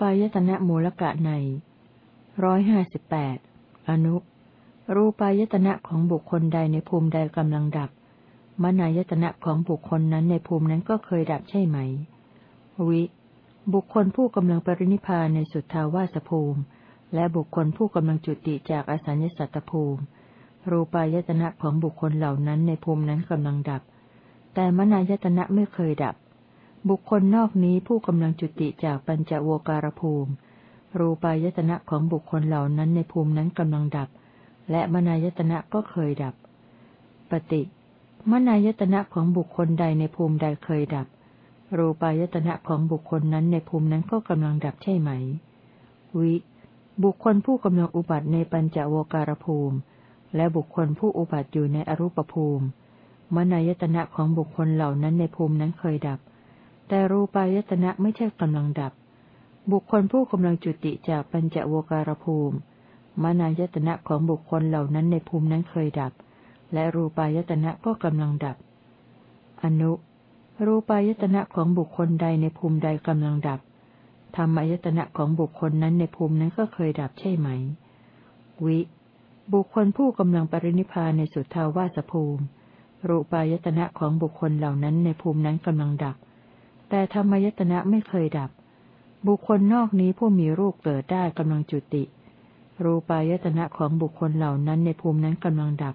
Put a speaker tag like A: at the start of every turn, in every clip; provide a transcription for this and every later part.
A: ปายตนะมูลกะในร้อยห้าสิบแปดอนุ รูปายตนะของบุคคลใดในภูมิใดกำลังดับ มนายตนะของบุคคลนั้นในภูมินั้นก็เคยดับใช่ไหม วิ บุคคลผู้กำลังปรินิพานในสุทธาวาสภูมิ และบุคคลผู้กำลังจุติจากอสัญญสัตตภูมิ รูปายตนะของบุคคลเหล่านั้นในภูมินั้นกำลังดับ แต่มนายตนะไม่เคยดับ บุคคลนอกนี้ผู้กำลังจุติจากปัญจโวการภูมิ รูปายตนะของบุคคลเหล่านั้นในภูมินั้นกำลังดับ และมนายตนะก็เคยดับ ปฏิ มนายตนะของบุคคลใดในภูมิใดเคยดับ รูปายตนะของบุคคลนั้นในภูมินั้นก็กำลังดับใช่ไหม วิ บุคคลผู้กำลังอุบัติในปัญจโวการภูมิ และบุคคลผู้อุบัติอยู่ในอรูปภูมิ มนายตนะของบุคคลเหล่านั้นในภูมินั้นเคยดับ แต่รูปายตนะไม่ใช่กำลังดับ บุคคลผู้กำลังจุติจากปัญจโวการภูมิมานายตนะของบุคคลเหล่านั้นในภูมินั้นเคยดับ และรูปายตนะก็กำลังดับ อนุ รูปายตนะของบุคคลใดในภูมิใดกำลังดับ ธรรมายตนะของบุคคลนั้นในภูมินั้นก็เคยดับใช่ไหม วิ บุคคลผู้กำลังปรินิพพานในสุทธาวาสภูมิ รูปายตนะของบุคคลเหล่านั้นในภูมินั้นกำลังดับ แต่ธรรมยตนะไม่เคยดับ บุคคลนอกนี้ผู้มีรูปเกิดได้กำลังจุติ รูปายตนะของบุคคลเหล่านั้นในภูมินั้นกำลังดับ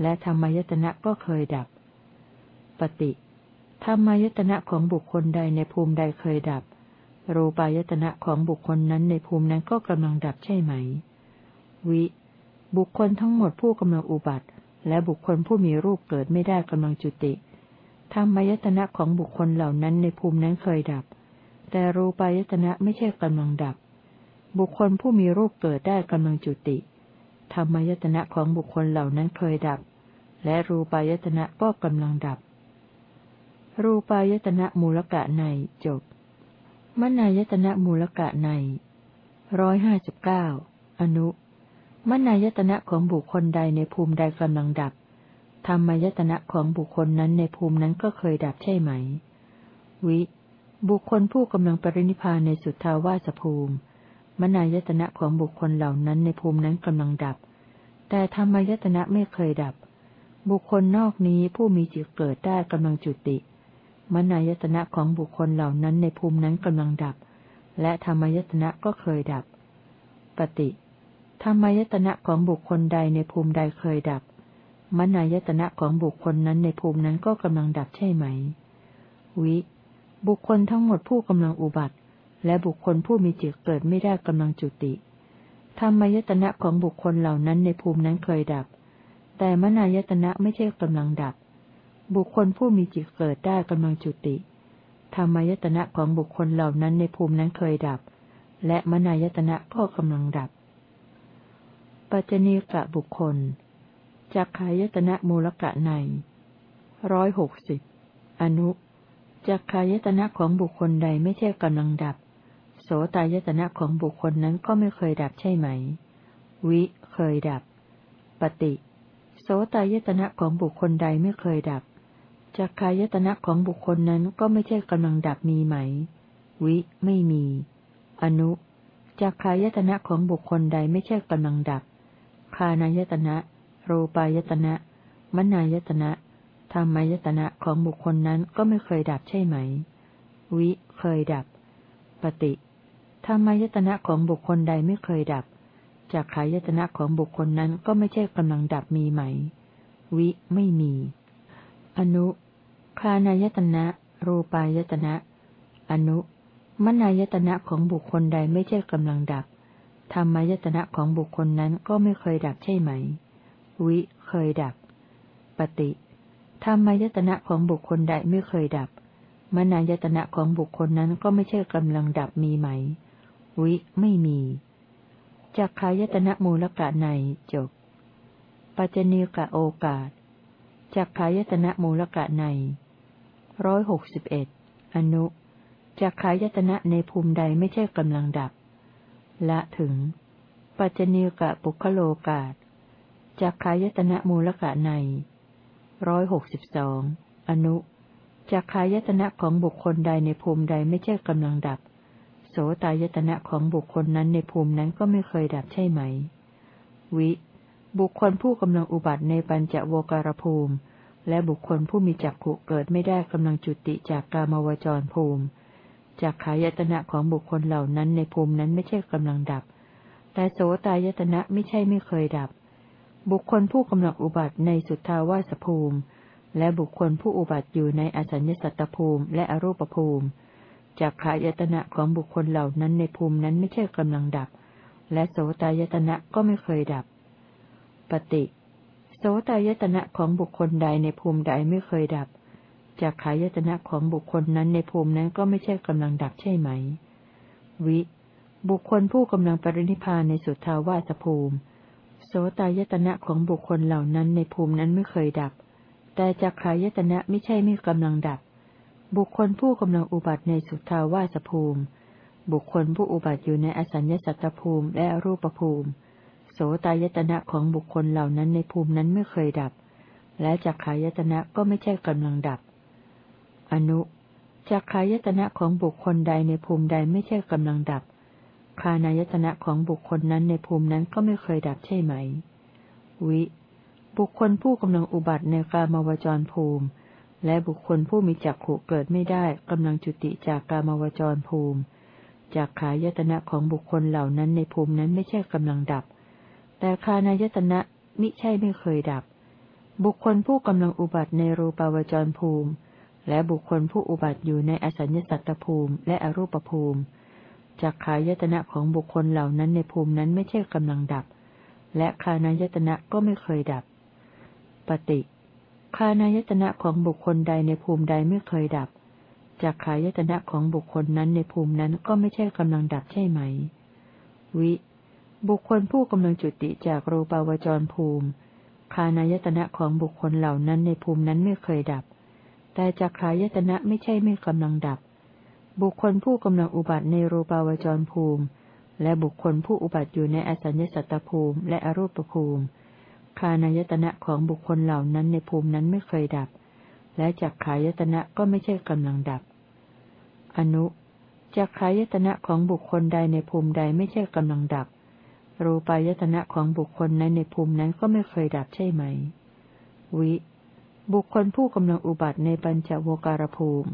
A: และธรรมยตนะก็เคยดับ ปฏิธรรมายตนะของบุคคลใดในภูมิใดเคยดับ รูปายตนะของบุคคลนั้นในภูมินั้นก็กำลังดับใช่ไหม วิ บุคคลทั้งหมดผู้กำลังอุบัติ และบุคคลผู้มีรูปเกิดไม่ได้กำลังจุติ ธรรมายตนะของบุคคลเหล่านั้นในภูมินั้นเคยดับ แต่รูปายตนะไม่ใช่กำลังดับ บุคคลผู้มีรูปเกิดได้กำลังจุติ ธรรมายตนะของบุคคลเหล่านั้นเคยดับ และรูปายตนะก็กำลังดับ รูปายตนะมูลกะในจบ มนายตนะมูลกะในร้อยห้าสิบเก้าอนุ มนายตนะของบุคคลใดในภูมิใดกำลังดับ ธรรมายตนะของบุคคลนั้นในภูมินั้นก็เคยดับใช่ไหม วิ บุคคลผู้กำลังปรินิพพานในสุทธาวาสภูมิ มนายตนะของบุคคลเหล่านั้นในภูมินั้นกำลังดับ แต่ธรรมายตนะไม่เคยดับ บุคคลนอกนี้ผู้มีจิตเกิดได้กำลังจุติ มนายตนะของบุคคลเหล่านั้นในภูมินั้นกำลังดับ และธรรมายตนะก็เคยดับ ปฏิธรรมายตนะของบุคคลใดในภูมิใดเคยดับ มนายตนะของบุคคลนั้นในภูมินั้นก็กำลังดับใช่ไหม วิ บุคคลทั้งหมดผู้กำลังอุบัติ และบุคคลผู้มีจิตเกิดไม่ได้กำลังจุติธรรมายตนะของบุคคลเหล่านั้นในภูมินั้นเคยดับ แต่มนายตนะไม่ใช่กำลังดับ บุคคลผู้มีจิตเกิดได้กำลังจุติธรรมายตนะของบุคคลเหล่านั้นในภูมินั้นเคยดับ และมนายตนะก็กำลังดับ ปัจจเนกะบุคคล จักขายตนะมูลกะในร้อยหกสิบอนุจักขายตนะของบุคคลใดไม่ใช่กำลังดับ โสตายตนะของบุคคลนั้นก็ไม่เคยดับใช่ไหม วิ เคยดับ ปฏิ โสตายตนะของบุคคลใดไม่เคยดับ จักขายตนะของบุคคลนั้นก็ไม่ใช่กำลังดับมีไหม วิ ไม่มี อนุจักขายตนะของบุคคลใดไม่ใช่กำลังดับ คานายตนะ รูปายตนะมนายตนะธรรมายตนะของบุคคลนั้นก็ไม่เคยดับใช่ไหม วิ เคยดับ ปฏิธรรมายตนะของบุคคลใดไม่เคยดับจากขายตนะของบุคคลนั้นก็ไม่ใช่กำลังดับมีไหม วิ ไม่มี อนุ คานายตนะ รูปายตนะ อนุ มนายตนะของบุคคลใดไม่ใช่กำลังดับธรรมายตนะของบุคคลนั้นก็ไม่เคยดับใช่ไหม วิ เคยดับ ปฏิธรรมายตนะของบุคคลใดไม่เคยดับ มนายตนะของบุคคลนั้นก็ไม่ใช่กำลังดับมีไหม วิไม่มีจักขายตนะมูลกะในจบ ปัจเนกะโอกาสจักขายตนะมูลกะในร้อยหกสิบเอ็ดอนุจักขายตนะในภูมิใดไม่ใช่กำลังดับ ละถึง ปัจจเนกะปุคโลกาส จักขายตนะมูลกะในร้อยหกสิบสองอนุจักขายตนะของบุคคลใดในภูมิใดไม่ใช่กำลังดับ โสตายตนะของบุคคลนั้นในภูมินั้นก็ไม่เคยดับใช่ไหม วิ บุคคลผู้กำลังอุบัติในปัญจโวการภูมิ และบุคคลผู้มีจักขุเกิดไม่ได้กำลังจุติจากกามวจรภูมิจากขายตนะของบุคคลเหล่านั้นในภูมินั้นไม่ใช่กำลังดับ แต่โสตายตนะไม่ใช่ไม่เคยดับ บุคคลผู้กำลังอุบัติในสุทธาวาสภูมิ และบุคคลผู้อุบัติอยู่ในอสัญญสัตตภูมิและอรูปภูมิจากขายตนะของบุคคลเหล่านั้นในภูมินั้นไม่ใช่กำลังดับ และโสตายตนะก็ไม่เคยดับ ปฏิโสตายตนะของบุคคลใดในภูมิใดไม่เคยดับจากขายตนะของบุคคลนั้นในภูมินั้นก็ไม่ใช่กำลังดับใช่ไหม วิ บุคคลผู้กำลังปรินิพานในสุทธาวาสภูมิ โสตายตนะของบุคคลเหล่านั้นในภูมินั้นไม่เคยดับ แต่จากขายตนะไม่ใช่ไม่กำลังดับ บุคคลผู้กำลังอุบัติในสุทาวาสภูมิ บุคคลผู้อุบัติอยู่ในอสัญญสัตตภูมิและรูปภูมิ โสตายตนะของบุคคลเหล่านั้นในภูมินั้นไม่เคยดับ และจักขายตนะก็ไม่ใช่กำลังดับ อนุจักขายตนะของบุคคลใดในภูมิใดไม่ใช่กำลังดับ คานายตนะของบุคคลนั้นในภูมินั้นก็ไม่เคยดับใช่ไหม วิ บุคคลผู้กำลังอุบัติในกามวจรภูมิ และบุคคลผู้มีจักขุเกิดไม่ได้กำลังจุติจากกามวจรภูมิ จากขายตนะของบุคคลเหล่านั้นในภูมินั้นไม่ใช่กำลังดับ แต่คานายตนะมิใช่ไม่เคยดับ บุคคลผู้กำลังอุบัติในรูปาวจรภูมิ และบุคคลผู้อุบัติอยู่ในอสัญญสัตตภูมิและอรูปภูมิ จากขายตนะของบุคคลเหล่านั้นในภูมินั้นไม่ใช่กำลังดับ และคานายตนะก็ไม่เคยดับ ปฏิคานายตนะของบุคคลใดในภูมิใดไม่เคยดับจากขายตนะของบุคคลนั้นในภูมินั้นก็ไม่ใช่กำลังดับใช่ไหม วิ บุคคลผู้กำลังจุติจากรูปาวจรภูมิคานายตนะของบุคคลเหล่านั้นในภูมินั้นไม่เคยดับ แต่จากขายตนะไม่ใช่ไม่กำลังดับ บุคคลผู้กำลังอุบัติในรูปาวจรภูมิ และบุคคลผู้อุบัติอยู่ในอสัญญสัตตภูมิ และอรูปภูมิ คานายตนะของบุคคลเหล่านั้นในภูมินั้นไม่เคยดับ และจักขายตนะก็ไม่ใช่กำลังดับ อนุจักขายตนะของบุคคลใดในภูมิใดไม่ใช่กำลังดับ รูปายตนะของบุคคลนั้นในภูมินั้นก็ไม่เคยดับใช่ไหม วิ บุคคลผู้กำลังอุบัติในปัญจโวการภูมิ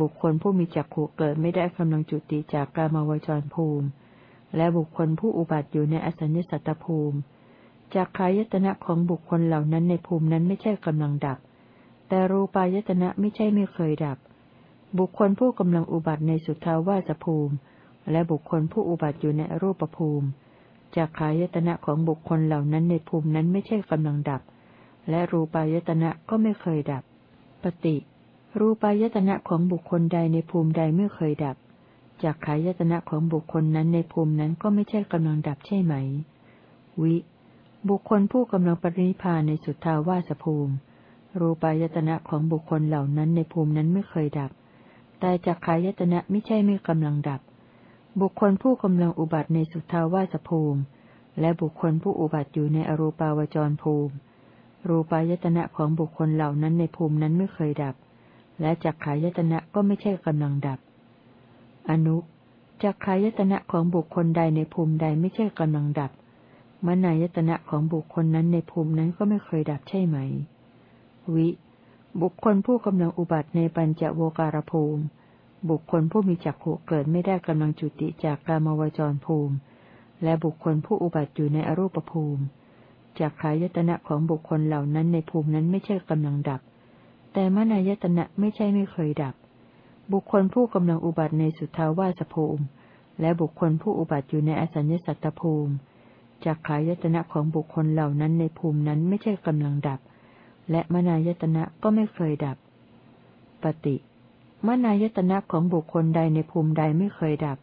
A: บุคคลผู้มีจักขู่เกิดไม่ได้กำลังจุติจากกามาวจรภูมิ และบุคคลผู้อุบัติอยู่ในอสัญญสัตตภูมิจากขายตนะของบุคคลเหล่านั้นในภูมินั้นไม่ใช่กำลังดับ แต่รูปายตนะไม่ใช่ไม่เคยดับ บุคคลผู้กำลังอุบัติในสุทธาวาสภูมิ และบุคคลผู้อุบัติอยู่ในรูปภูมิจากขายตนะของบุคคลเหล่านั้นในภูมินั้นไม่ใช่กำลังดับ และรูปายตนะก็ไม่เคยดับ ปฏิ รูปายตนะของบุคคลใดในภูมิใดไม่เคยดับ จากขายตนะของบุคคลนั้นในภูมินั้นก็ไม่ใช่กำลังดับใช่ไหม วิ บุคคลผู้กำลังปรินิพานในสุทธาวาสภูมิ รูปายตนะของบุคคลเหล่านั้นในภูมินั้นไม่เคยดับ แต่จักขายตนะไม่ใช่ไม่กำลังดับ บุคคลผู้กำลังอุบัติในสุทธาวาสภูมิ และบุคคลผู้อุบัติอยู่ในอรูปาวจรภูมิ รูปายตนะของบุคคลเหล่านั้นในภูมินั้นไม่เคยดับ และจักขายตนะก็ไม่ใช่กำลังดับ อนุจักขายตนะของบุคคลใดในภูมิใดไม่ใช่กำลังดับ มนายตนะของบุคคลนั้นในภูมินั้นก็ไม่เคยดับใช่ไหม วิ บุคคลผู้กำลังอุบัติในปัญจโวการภูมิ บุคคลผู้มีจักขุเกิดไม่ได้กำลังจุติจากกามวจรภูมิ และบุคคลผู้อุบัติอยู่ในอรูปภูมิจากขายตนะของบุคคลเหล่านั้นในภูมินั้นไม่ใช่กำลังดับ แต่มนายตนะไม่ใช่ไม่เคยดับ บุคคลผู้กำลังอุบัติในสุทธาวาสภูมิ และบุคคลผู้อุบัติอยู่ในอสัญญสัตตภูมิจากขายตนะของบุคคลเหล่านั้นในภูมินั้นไม่ใช่กำลังดับ และมนายตนะก็ไม่เคยดับ ปฏิมนายตนะของบุคคลใดในภูมิใดไม่เคยดับ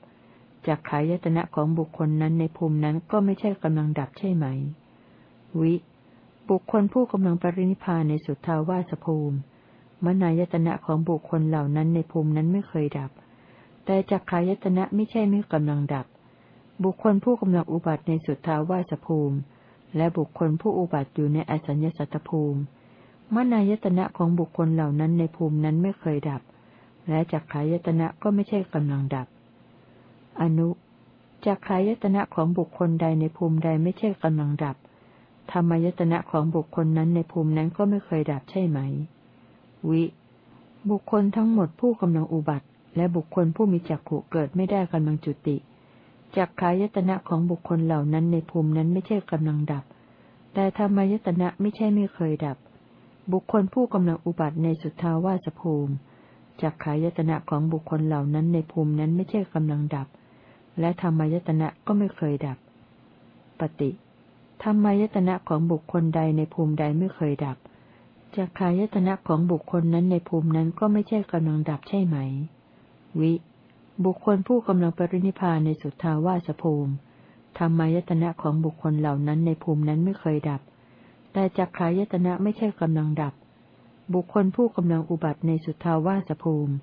A: จากขายตนะของบุคคลนั้นในภูมินั้นก็ไม่ใช่กำลังดับใช่ไหม วิ บุคคลผู้กำลังปรินิพานในสุทธาวาสภูมิ มนายตนะของบุคคลเหล่านั้นในภูมินั้นไม่เคยดับ แต่จากขายตนะไม่ใช่ไม่กำลังดับ บุคคลผู้กำลังอุบัติในสุทธาวาสภูมิ และบุคคลผู้อุบัติอยู่ในอสัญญสัตตภูมิ มนายตนะของบุคคลเหล่านั้นในภูมินั้นไม่เคยดับ และจักขายตนะก็ไม่ใช่กำลังดับออนุจักขายตนะของบุคคลใดในภูมิใดไม่ใช่กำลังดับ ธรรมายตนะของบุคคลนั้นในภูมินั้นก็ไม่เคยดับใช่ไหม วิ บุคคลทั้งหมดผู้กำลังอุบัติ และบุคคลผู้มีจักขุเกิดไม่ได้กำลังจุติจักขายตนะของบุคคลเหล่านั้นในภูมินั้นไม่ใช่กำลังดับ แต่ธรรมายตนะไม่ใช่ไม่เคยดับ บุคคลผู้กำลังอุบัติในสุทาวาสภูมิจักขายตนะของบุคคลเหล่านั้นในภูมินั้นไม่ใช่กำลังดับ และธรรมายตนะก็ไม่เคยดับ ปฏิธรรมายตนะของบุคคลใดในภูมิใดไม่เคยดับ จักขายตนะของบุคคลนั้นในภูมินั้นก็ไม่ใช่กำลังดับใช่ไหม วิ บุคคลผู้กำลังปรินิพานในสุทธาวาสภูมิธรรมายตนะของบุคคลเหล่านั้นในภูมินั้นไม่เคยดับ แต่จักขายตนะไม่ใช่กำลังดับ บุคคลผู้กำลังอุบัติในสุทธาวาสภูมิ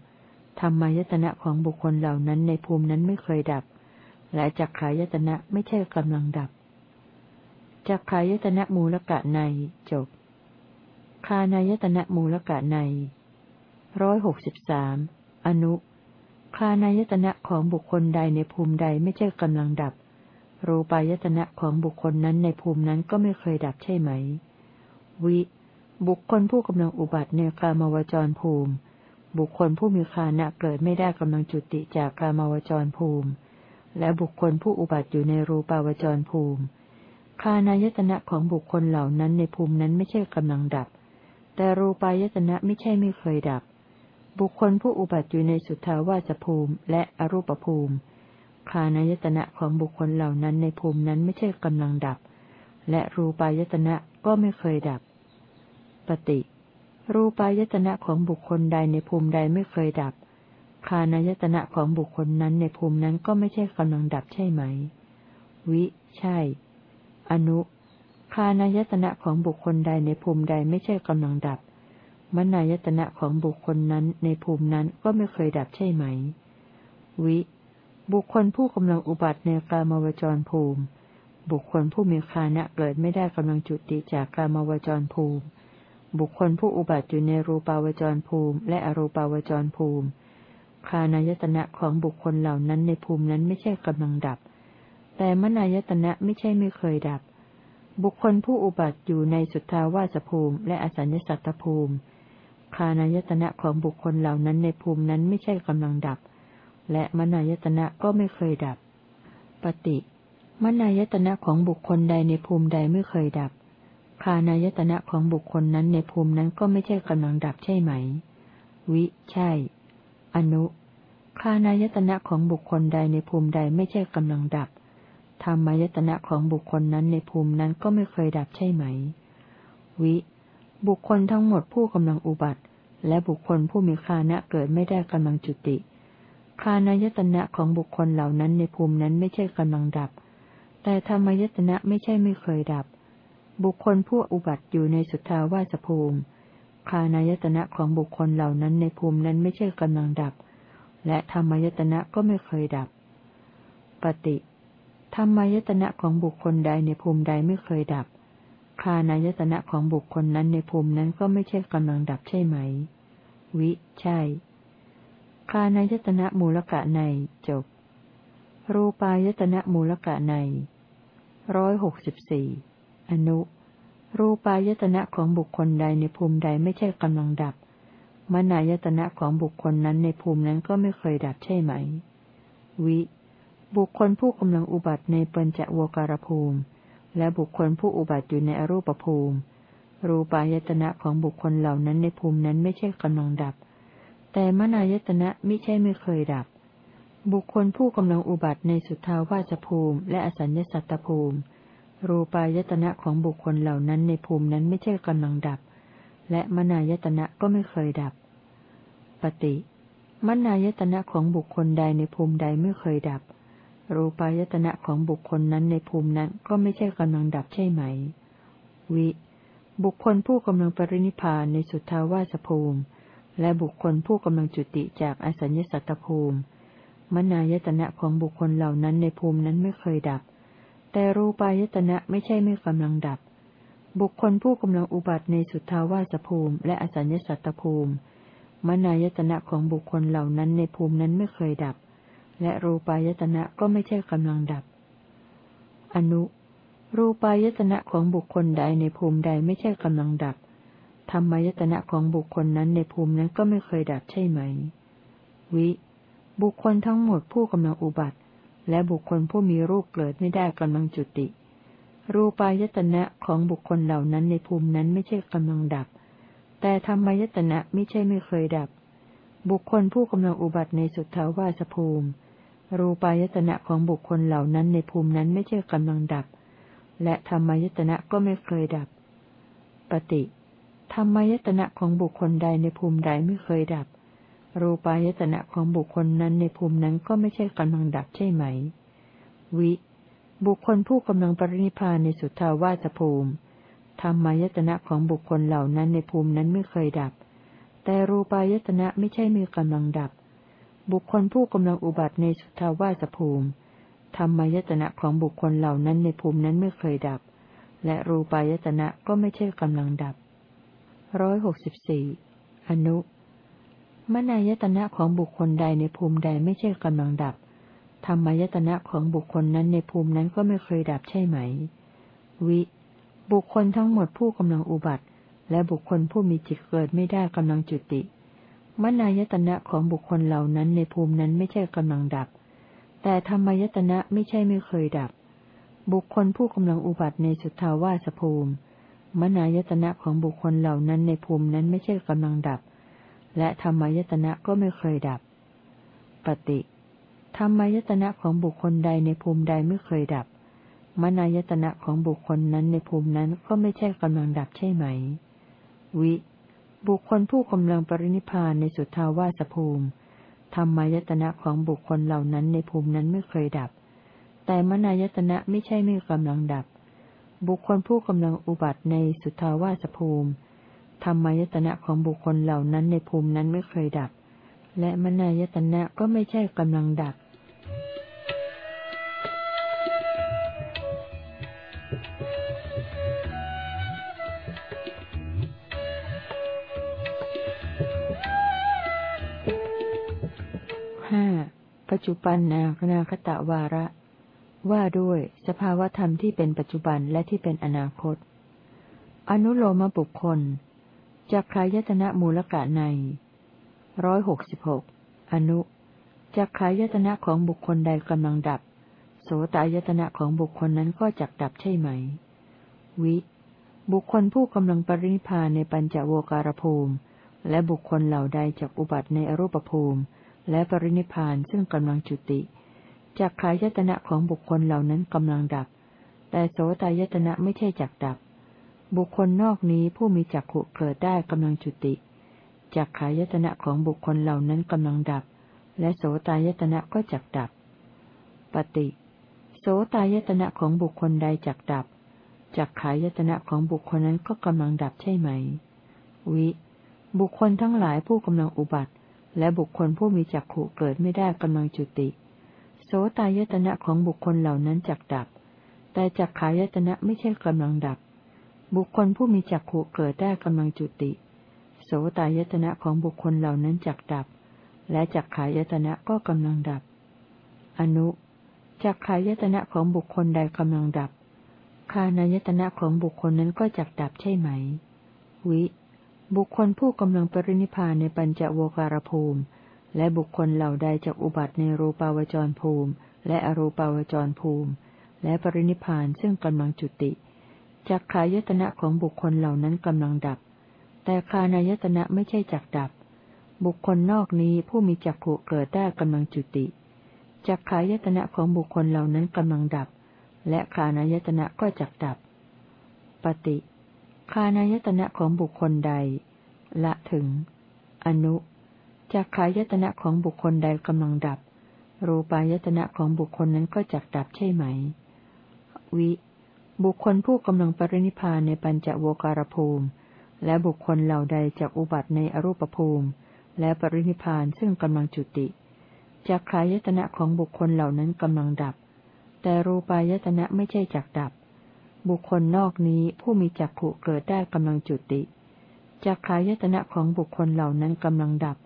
A: ธรรมายตนะของบุคคลเหล่านั้นในภูมินั้นไม่เคยดับ และจักขายตนะไม่ใช่กำลังดับจักขายตนะมูลกะในจบ คานายตนะมูลกะในร้อยหกสิบสามอนุ คานายตนะของบุคคลใดในภูมิใดไม่ใช่กำลังดับ รูปายตนะของบุคคลนั้นในภูมินั้นก็ไม่เคยดับใช่ไหม วิ บุคคลผู้กำลังอุบัติในกามวจรภูมิ บุคคลผู้มีคานะเกิดไม่ได้กำลังจุติจากกามวจรภูมิ และบุคคลผู้อุบัติอยู่ในรูปาวจรภูมิ คานายตนะของบุคคลเหล่านั้นในภูมินั้นไม่ใช่กำลังดับ แต่รูปายตนะไม่ใช่ไม่เคยดับ บุคคลผู้อุบัติอยู่ในสุทธาวาสภูมิ และอรูปภูมิ คานายตนะของบุคคลเหล่านั้นในภูมินั้นไม่ใช่กำลังดับ และรูปายตนะก็ไม่เคยดับ ปฏิ รูปายตนะของบุคคลใดในภูมิใดไม่เคยดับ คานายตนะของบุคคลนั้นในภูมินั้นก็ไม่ใช่กำลังดับใช่ไหม วิ ใช่ อนุ คานายตนะของบุคคลใดในภูมิใดไม่ใช่กำลังดับ มนายตนะของบุคคลนั้นในภูมินั้นก็ไม่เคยดับใช่ไหม วิ บุคคลผู้กำลังอุบัติในกามวจรภูมิ บุคคลผู้มีคานะเกิดไม่ได้กำลังจุติจากกามวจรภูมิ บุคคลผู้อุบัติอยู่ในรูปาวจรภูมิ และอรูปาวจรภูมิคานายตนะของบุคคลเหล่านั้นในภูมินั้นไม่ใช่กำลังดับ แต่มนายตนะไม่ใช่ไม่เคยดับ บุคคลผู้อุบัติอยู่ในสุทธาวาสภูมิและอสัญญสัตตภูมิ คานายตนะของบุคคลเหล่านั้นในภูมินั้นไม่ใช่กำลังดับ และมนายตนะก็ไม่เคยดับ ปฏิมนายตนะของบุคคลใดในภูมิใดไม่เคยดับ คานายตนะของบุคคลนั้นในภูมินั้นก็ไม่ใช่กำลังดับใช่ไหม วิ ใช่ อนุ คานายตนะของบุคคลใดในภูมิใดไม่ใช่กำลังดับ ธรรมายตนะของบุคคลนั้นในภูมินั้นก็ไม่เคยดับใช่ไหม วิ บุคคลทั้งหมดผู้กำลังอุบัติ และบุคคลผู้มีคานะเกิดไม่ได้กำลังจุติ คานายตนะของบุคคลเหล่านั้นในภูมินั้นไม่ใช่กำลังดับ แต่ธรรมายตนะไม่ใช่ไม่เคยดับ บุคคลผู้อุบัติอยู่ในสุทธาวาสภูมิ คานายตนะของบุคคลเหล่านั้นในภูมินั้นไม่ใช่กำลังดับ และธรรมายตนะก็ไม่เคยดับ ปฏิ ธรรมายตนะของบุคคลใดในภูมิใดไม่เคยดับ คานายตนะของบุคคลนั้นในภูมินั้นก็ไม่ใช่กำลังดับใช่ไหม วิ ใช่ คานายตนะมูลกะในจบ รูปายตนะมูลกะในร้อยหกสิบสี่อนุ รูปายตนะของบุคคลใดในภูมิใดไม่ใช่กำลังดับ มนายตนะของบุคคลนั้นในภูมินั้นก็ไม่เคยดับใช่ไหม วิ บุคคลผู้กำลังอุบัติในปัญจโวการภูมิ และบุคคลผู้อุบัติอยู่ในอรูปภูมิ รูปายตนะของบุคคลเหล่านั้นในภูมินั้นไม่ใช่กำลังดับ แต่มนายตนะไม่ใช่ไม่เคยดับ บุคคลผู้กำลังอุบัติในสุทธาวาสภูมิ และอสัญญสัตตภูมิ รูปายตนะของบุคคลเหล่านั้นในภูมินั้นไม่ใช่กำลังดับ และมนายตนะก็ไม่เคยดับ ปฏิมนายตนะของบุคคลใดในภูมิใดไม่เคยดับ รูปายตนะของบุคคลนั้นในภูมินั้นก็ไม่ใช่กำลังดับใช่ไหม วิ บุคคลผู้กำลังปรินิพานในสุทธาวาสภูมิ และบุคคลผู้กำลังจุติจากอสัญญสัตตภูมิ มนายตนะของบุคคลเหล่านั้นในภูมินั้นไม่เคยดับ แต่รูปายตนะไม่ใช่ไม่กำลังดับ บุคคลผู้กำลังอุบัติในสุทธาวาสภูมิ และอสัญญสัตตภูมิ มนายตนะของบุคคลเหล่านั้นในภูมินั้นไม่เคยดับ และรูปายตนะก็ไม่ใช่กำลังดับ อนุ รูปายตนะของบุคคลใดในภูมิใดไม่ใช่กำลังดับ ธรรมายตนะของบุคคลนั้นในภูมินั้นก็ไม่เคยดับใช่ไหม วิ บุคคลทั้งหมดผู้กำลังอุบัติ และบุคคลผู้มีรูปเกิดไม่ได้กำลังจุติ รูปายตนะของบุคคลเหล่านั้นในภูมินั้นไม่ใช่กำลังดับ แต่ธรรมายตนะไม่ใช่ไม่เคยดับ บุคคลผู้กำลังอุบัติในสุทธาวาสภูมิ รูปายตนะของบุคคลเหล่านั้นในภูมินั้นไม่ใช่กำลังดับ และธรรมายตนะก็ไม่เคยดับ ปฏิธรรมายตนะของบุคคลใดในภูมิใดไม่เคยดับ รูปายตนะของบุคคลนั้นในภูมินั้นก็ไม่ใช่กำลังดับใช่ไหม วิ บุคคลผู้กำลังปรินิพานในสุทธาวาสภูมิธรรมายตนะของบุคคลเหล่านั้นในภูมินั้นไม่เคยดับ แต่รูปายตนะไม่ใช่มีกำลังดับ บุคคลผู้กำลังอุบัติในสุทาวาสภูมิ ธรรมายตนะของบุคคลเหล่านั้นในภูมินั้นไม่เคยดับ และรูปายตนะก็ไม่ใช่กำลังดับร้อยหกสิบสี่อนุมนายตนะของบุคคลใดในภูมิใดไม่ใช่กำลังดับ ธรรมายตนะของบุคคลนั้นในภูมินั้นก็ไม่เคยดับใช่ไหม วิ บุคคลทั้งหมดผู้กำลังอุบัติ และบุคคลผู้มีจิตเกิดไม่ได้กำลังจุติ มนายตนะของบุคคลเหล่านั้นในภูมินั้นไม่ใช่กำลังดับ แต่ธรรมายตนะไม่ใช่ไม่เคยดับ บุคคลผู้กำลังอุบัติในสุทธาวาสภูมิ มนายตนะของบุคคลเหล่านั้นในภูมินั้นไม่ใช่กำลังดับ และธรรมายตนะก็ไม่เคยดับ ปฏิธรรมายตนะของบุคคลใดในภูมิใดไม่เคยดับ มนายตนะของบุคคลนั้นในภูมินั้นก็ไม่ใช่กำลังดับใช่ไหม วิ บุคคลผู้กำลังปรินิพานในสุทาวาสภูมิธรรมายตนะของบุคคลเหล่านั้นในภูมินั้นไม่เคยดับ แต่มนายตนะไม่ใช่ไม่กำลังดับ บุคคลผู้กำลังอุบัติในสุทาวาสภูมิธรรมายตนะของบุคคลเหล่านั้นในภูมินั้นไม่เคยดับ และมนายตนะก็ไม่ใช่กำลังดับ จจุบันนาคนาคตะวาระ ว่าด้วยสภาวธรรมที่เป็นปัจจุบันและที่เป็นอนาคต อนุโลมบุคคลจากขายตนะมูลกะในร้อยหกสิบหกอนุจากขายตนะของบุคคลใดกำลังดับ โสตายตนะของบุคคลนั้นก็จักดับใช่ไหม วิ บุคคลผู้กำลังปรินิพานในปัญจโวการภูมิ และบุคคลเหล่าใดจากอุบัติในอรูปภูมิ และปรินิพานซึ่งกำลังจุติจากขายตนะของบุคคลเหล่านั้นกำลังดับ แต่โสตายตนะไม่ใช่จักดับ บุคคลนอกนี้ผู้มีจักขุเกิดได้กำลังจุติจากขายตนะของบุคคลเหล่านั้นกำลังดับ และโสตายตนะก็จักดับ ปฏิโสตายตนะของบุคคลใดจักดับจากขายตนะของบุคคลนั้นก็กำลังดับใช่ไหม วิ บุคคลทั้งหลายผู้กำลังอุบัติ และบุคคลผู้มีจักขุเกิดไม่ได้กำลังจุติ โสตายตนะของบุคคลเหล่านั้นจักดับ แต่จักขายตนะไม่ใช่กำลังดับ บุคคลผู้มีจักขุเกิดได้กำลังจุติ โสตายตนะของบุคคลเหล่านั้นจักดับ และจักขายตนะก็กำลังดับ อนุจักขายตนะของบุคคลใดกำลังดับ คานายตนะของบุคคลนั้นก็จักดับใช่ไหม วิ บุคคลผู้กำลังปรินิพานในปัญจโวการภูมิ และบุคคลเหล่าใดจากอุบัติในรูปาวจรภูมิ และอรูปาวจรภูมิ และปรินิพานซึ่งกำลังจุติจักขายตนะของบุคคลเหล่านั้นกำลังดับ แต่คานายตนะไม่ใช่จักดับ บุคคลนอกนี้ผู้มีจักขุเกิดได้กำลังจุติจักขายตนะของบุคคลเหล่านั้นกำลังดับ และคานายตนะก็จักดับ ปฏิ คานายตนะของบุคคลใด ละถึง อนุจากขายตนะของบุคคลใดกำลังดับ รูปายตนะของบุคคลนั้นก็จักดับใช่ไหม วิ บุคคลผู้กำลังปรินิพานในปัญจโวการภูมิ และบุคคลเหล่าใดจากอุบัติในอรูปภูมิ และปรินิพานซึ่งกำลังจุติจากขายตนะของบุคคลเหล่านั้นกำลังดับ แต่รูปายตนะไม่ใช่จักดับ บุคคลนอกนี้ผู้มีจักขุเกิดได้กำลังจุติจักขายตนะของบุคคลเหล่านั้นกำลังดับ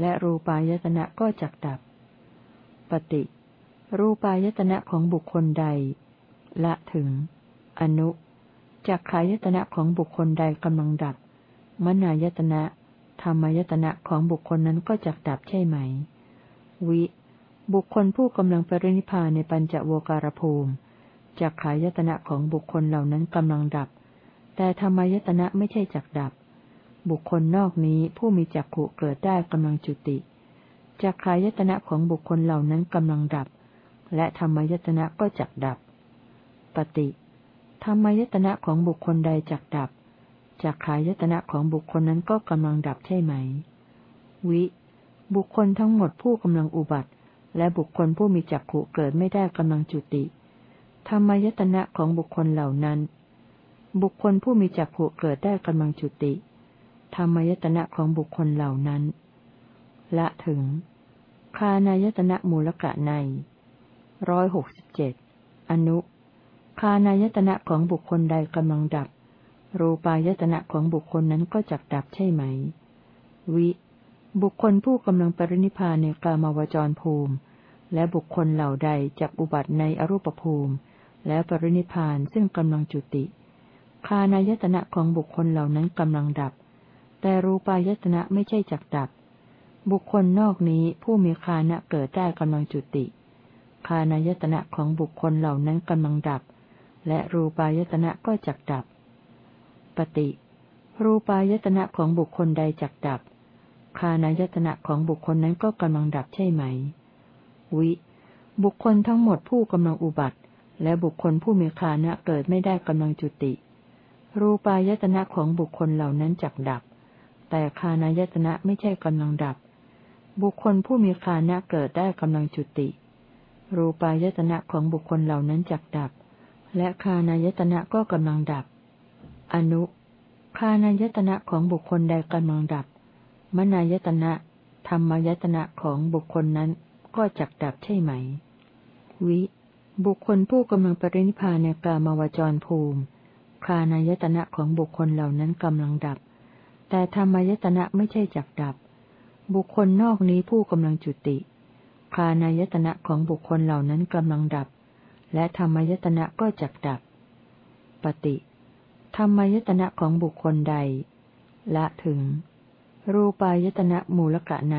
A: และรูปายตนะก็จักดับ ปฏิ รูปายตนะของบุคคลใด ละถึง อนุจักขายตนะของบุคคลใดกำลังดับ มนายตนะธรรมายตนะของบุคคลนั้นก็จักดับใช่ไหม วิ บุคคลผู้กำลังปรินิพานในปัญจโวการภูมิ จักขายตนะของบุคคลเหล่านั้นกำลังดับ แต่ธรรมายตนะไม่ใช่จักดับ บุคคลนอกนี้ผู้มีจักขุเกิดได้กำลังจุติ จักขายตนะของบุคคลเหล่านั้นกำลังดับ และธรรมายตนะก็จักดับ ปฏิธรรมายตนะของบุคคลใดจักดับ จักขายตนะของบุคคลนั้นก็กำลังดับใช่ไหม วิ บุคคลทั้งหมดผู้กำลังอุบัติ และบุคคลผู้มีจักขุเกิดไม่ได้กำลังจุติ ธรรมยตนะของบุคคลเหล่านั้น บุคคลผู้มีจักขุเกิดได้กำลังจุติ ธรรมยตนะของบุคคลเหล่านั้น ละถึง คานายตนะมูลกะในร้อยหกสิบเจ็ดอนุ คานายตนะของบุคคลใดกำลังดับ รูปายตนะของบุคคลนั้นก็จักดับใช่ไหม วิ บุคคลผู้กำลังปรินิพานในกามาวจรภูมิ และบุคคลเหล่าใดจักอุบัติในอรูปภูมิ แล้วปรินิพานซึ่งกำลังจุติ คานายตนะของบุคคลเหล่านั้นกำลังดับ แต่รูปายตนะไม่ใช่จักดับ บุคคลนอกนี้ผู้มีคานะเกิดได้กำลังจุติ คานายตนะของบุคคลเหล่านั้นกำลังดับ และรูปายตนะก็จักดับ ปฏิ รูปายตนะของบุคคลใดจักดับ คานายตนะของบุคคลนั้นก็กำลังดับใช่ไหม วิ บุคคลทั้งหมดผู้กำลังอุบัติ และบุคคลผู้มีคานะเกิดไม่ได้กำลังจุติ รูปายตนะของบุคคลเหล่านั้นจักดับ แต่คานายตนะไม่ใช่กำลังดับ บุคคลผู้มีคานะเกิดได้กำลังจุติ รูปายตนะของบุคคลเหล่านั้นจักดับ และคานายตนะก็กำลังดับ อนุคานายตนะของบุคคลใดกำลังดับ มนายตนะธรรมายตนะของบุคคลนั้นก็จักดับใช่ไหม วิ บุคคลผู้กำลังปรินิพานในกามาวจรภูมิ คานายตนะของบุคคลเหล่านั้นกำลังดับ แต่ธรรมายตนะไม่ใช่จักดับ บุคคลนอกนี้ผู้กำลังจุติ คานายตนะของบุคคลเหล่านั้นกำลังดับ และธรรมายตนะก็จักดับ ปฏิธรรมายตนะของบุคคลใด ละถึง รูปายตนะมูลกะใน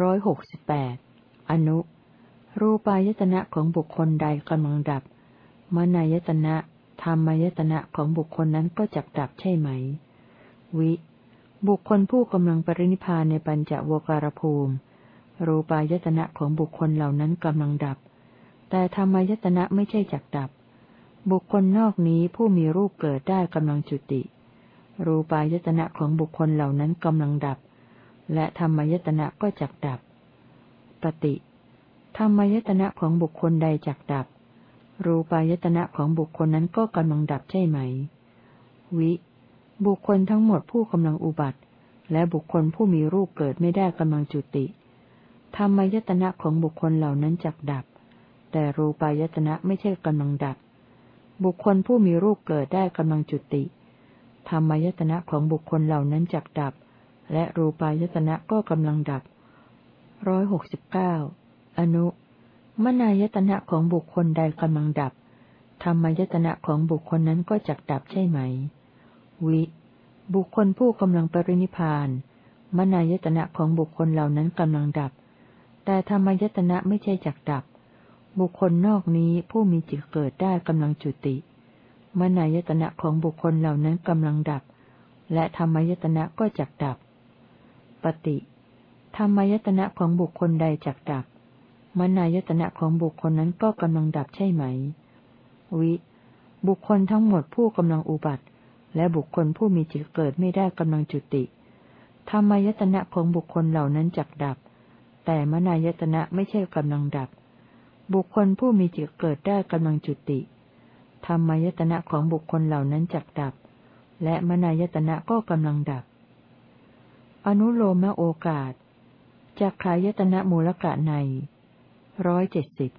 A: ร้อยหกสิบแปดอนุ รูปายตนะของบุคคลใดกำลังดับ มนายตนะธรรมายตนะของบุคคลนั้นก็จักดับใช่ไหม วิ บุคคลผู้กำลังปรินิพานในปัญจโวการภูมิ รูปายตนะของบุคคลเหล่านั้นกำลังดับ แต่ธรรมายตนะไม่ใช่จักดับ บุคคลนอกนี้ผู้มีรูปเกิดได้กำลังจุติ รูปายตนะของบุคคลเหล่านั้นกำลังดับ และธรรมายตนะก็จักดับ ปฏิ ธรรมายตนะของบุคคลใดจักดับ รูปายตนะของบุคคลนั้นก็กำลังดับใช่ไหม วิ บุคคลทั้งหมดผู้กำลังอุบัติ และบุคคลผู้มีรูปเกิดไม่ได้กำลังจุติ ธรรมายตนะของบุคคลเหล่านั้นจักดับ แต่รูปายตนะไม่ใช่กำลังดับ บุคคลผู้มีรูปเกิดได้กำลังจุติ ธรรมายตนะของบุคคลเหล่านั้นจักดับ และรูปายตนะก็กำลังดับร้อยหกสิบเก้า อนุ มนายตนะของบุคคลใดกำลังดับ ธรรมายตนะของบุคคลนั้นก็จักดับใช่ไหม วิ บุคคลผู้กำลังปรินิพาน มนายตนะของบุคคลเหล่านั้นกำลังดับ แต่ธรรมายตนะไม่ใช่จักดับ บุคคลนอกนี้ผู้มีจิตเกิดได้กำลังจุติ มนายตนะของบุคคลเหล่านั้นกำลังดับ และธรรมายตนะก็จักดับ ปฏิธรรมายตนะของบุคคลใดจักดับ มนายตนะของบุคคลนั้นก็กำลังดับใช่ไหม วิ บุคคลทั้งหมดผู้กำลังอุบัติ และบุคคลผู้มีจิตเกิดไม่ได้กำลังจุติธรรมายตนะของบุคคลเหล่านั้นจักดับ แต่มนายตนะไม่ใช่กำลังดับ บุคคลผู้มีจิตเกิดได้กำลังจุติธรรมายตนะของบุคคลเหล่านั้นจักดับ และมนายตนะก็กำลังดับ อนุโลมโอกาสจากขายตนะมูลกะใน ร้อยเจ็ดสิบ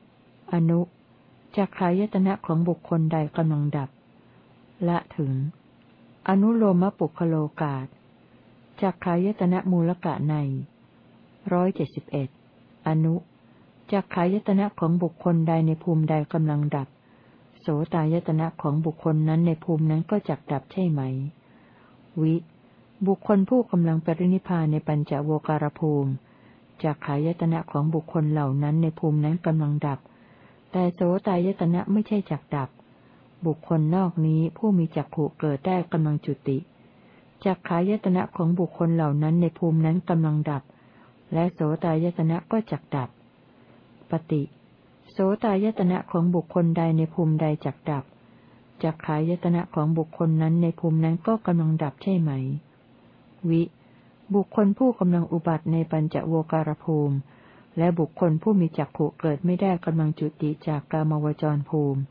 A: อนุจากขายตนะของบุคคลใดกำลังดับ ละถึง อนุโลมปุคโลกาตจากขายตนะมูลกะในร้อยเจ็ดสิบเอ็ดอนุจักขายตนะของบุคคลใดในภูมิใดกำลังดับ โสตายตนะของบุคคลนั้นในภูมินั้นก็จักดับใช่ไหม วิ บุคคลผู้กำลังปรินิพานในปัญจโวการภูมิ จักขายตนะของบุคคลเหล่านั้นในภูมินั้นกำลังดับ แต่โสตายตนะไม่ใช่จักดับ บุคคลนอกนี้ผู้มีจักขู่เกิดได้กำลังจุติจักขายตนะของบุคคลเหล่านั้นในภูมินั้นกำลังดับ และโสตายตนะก็จักดับ ปฏิ โสตายตนะของบุคคลใดในภูมิใดจักดับจักขายตนะของบุคคลนั้นในภูมินั้นก็กำลังดับใช่ไหม วิ บุคคลผู้กำลังอุบัติในปัญจโวการภูมิ และบุคคลผู้มีจักขุเกิดไม่ได้กำลังจุติจากกามวจรภูมิ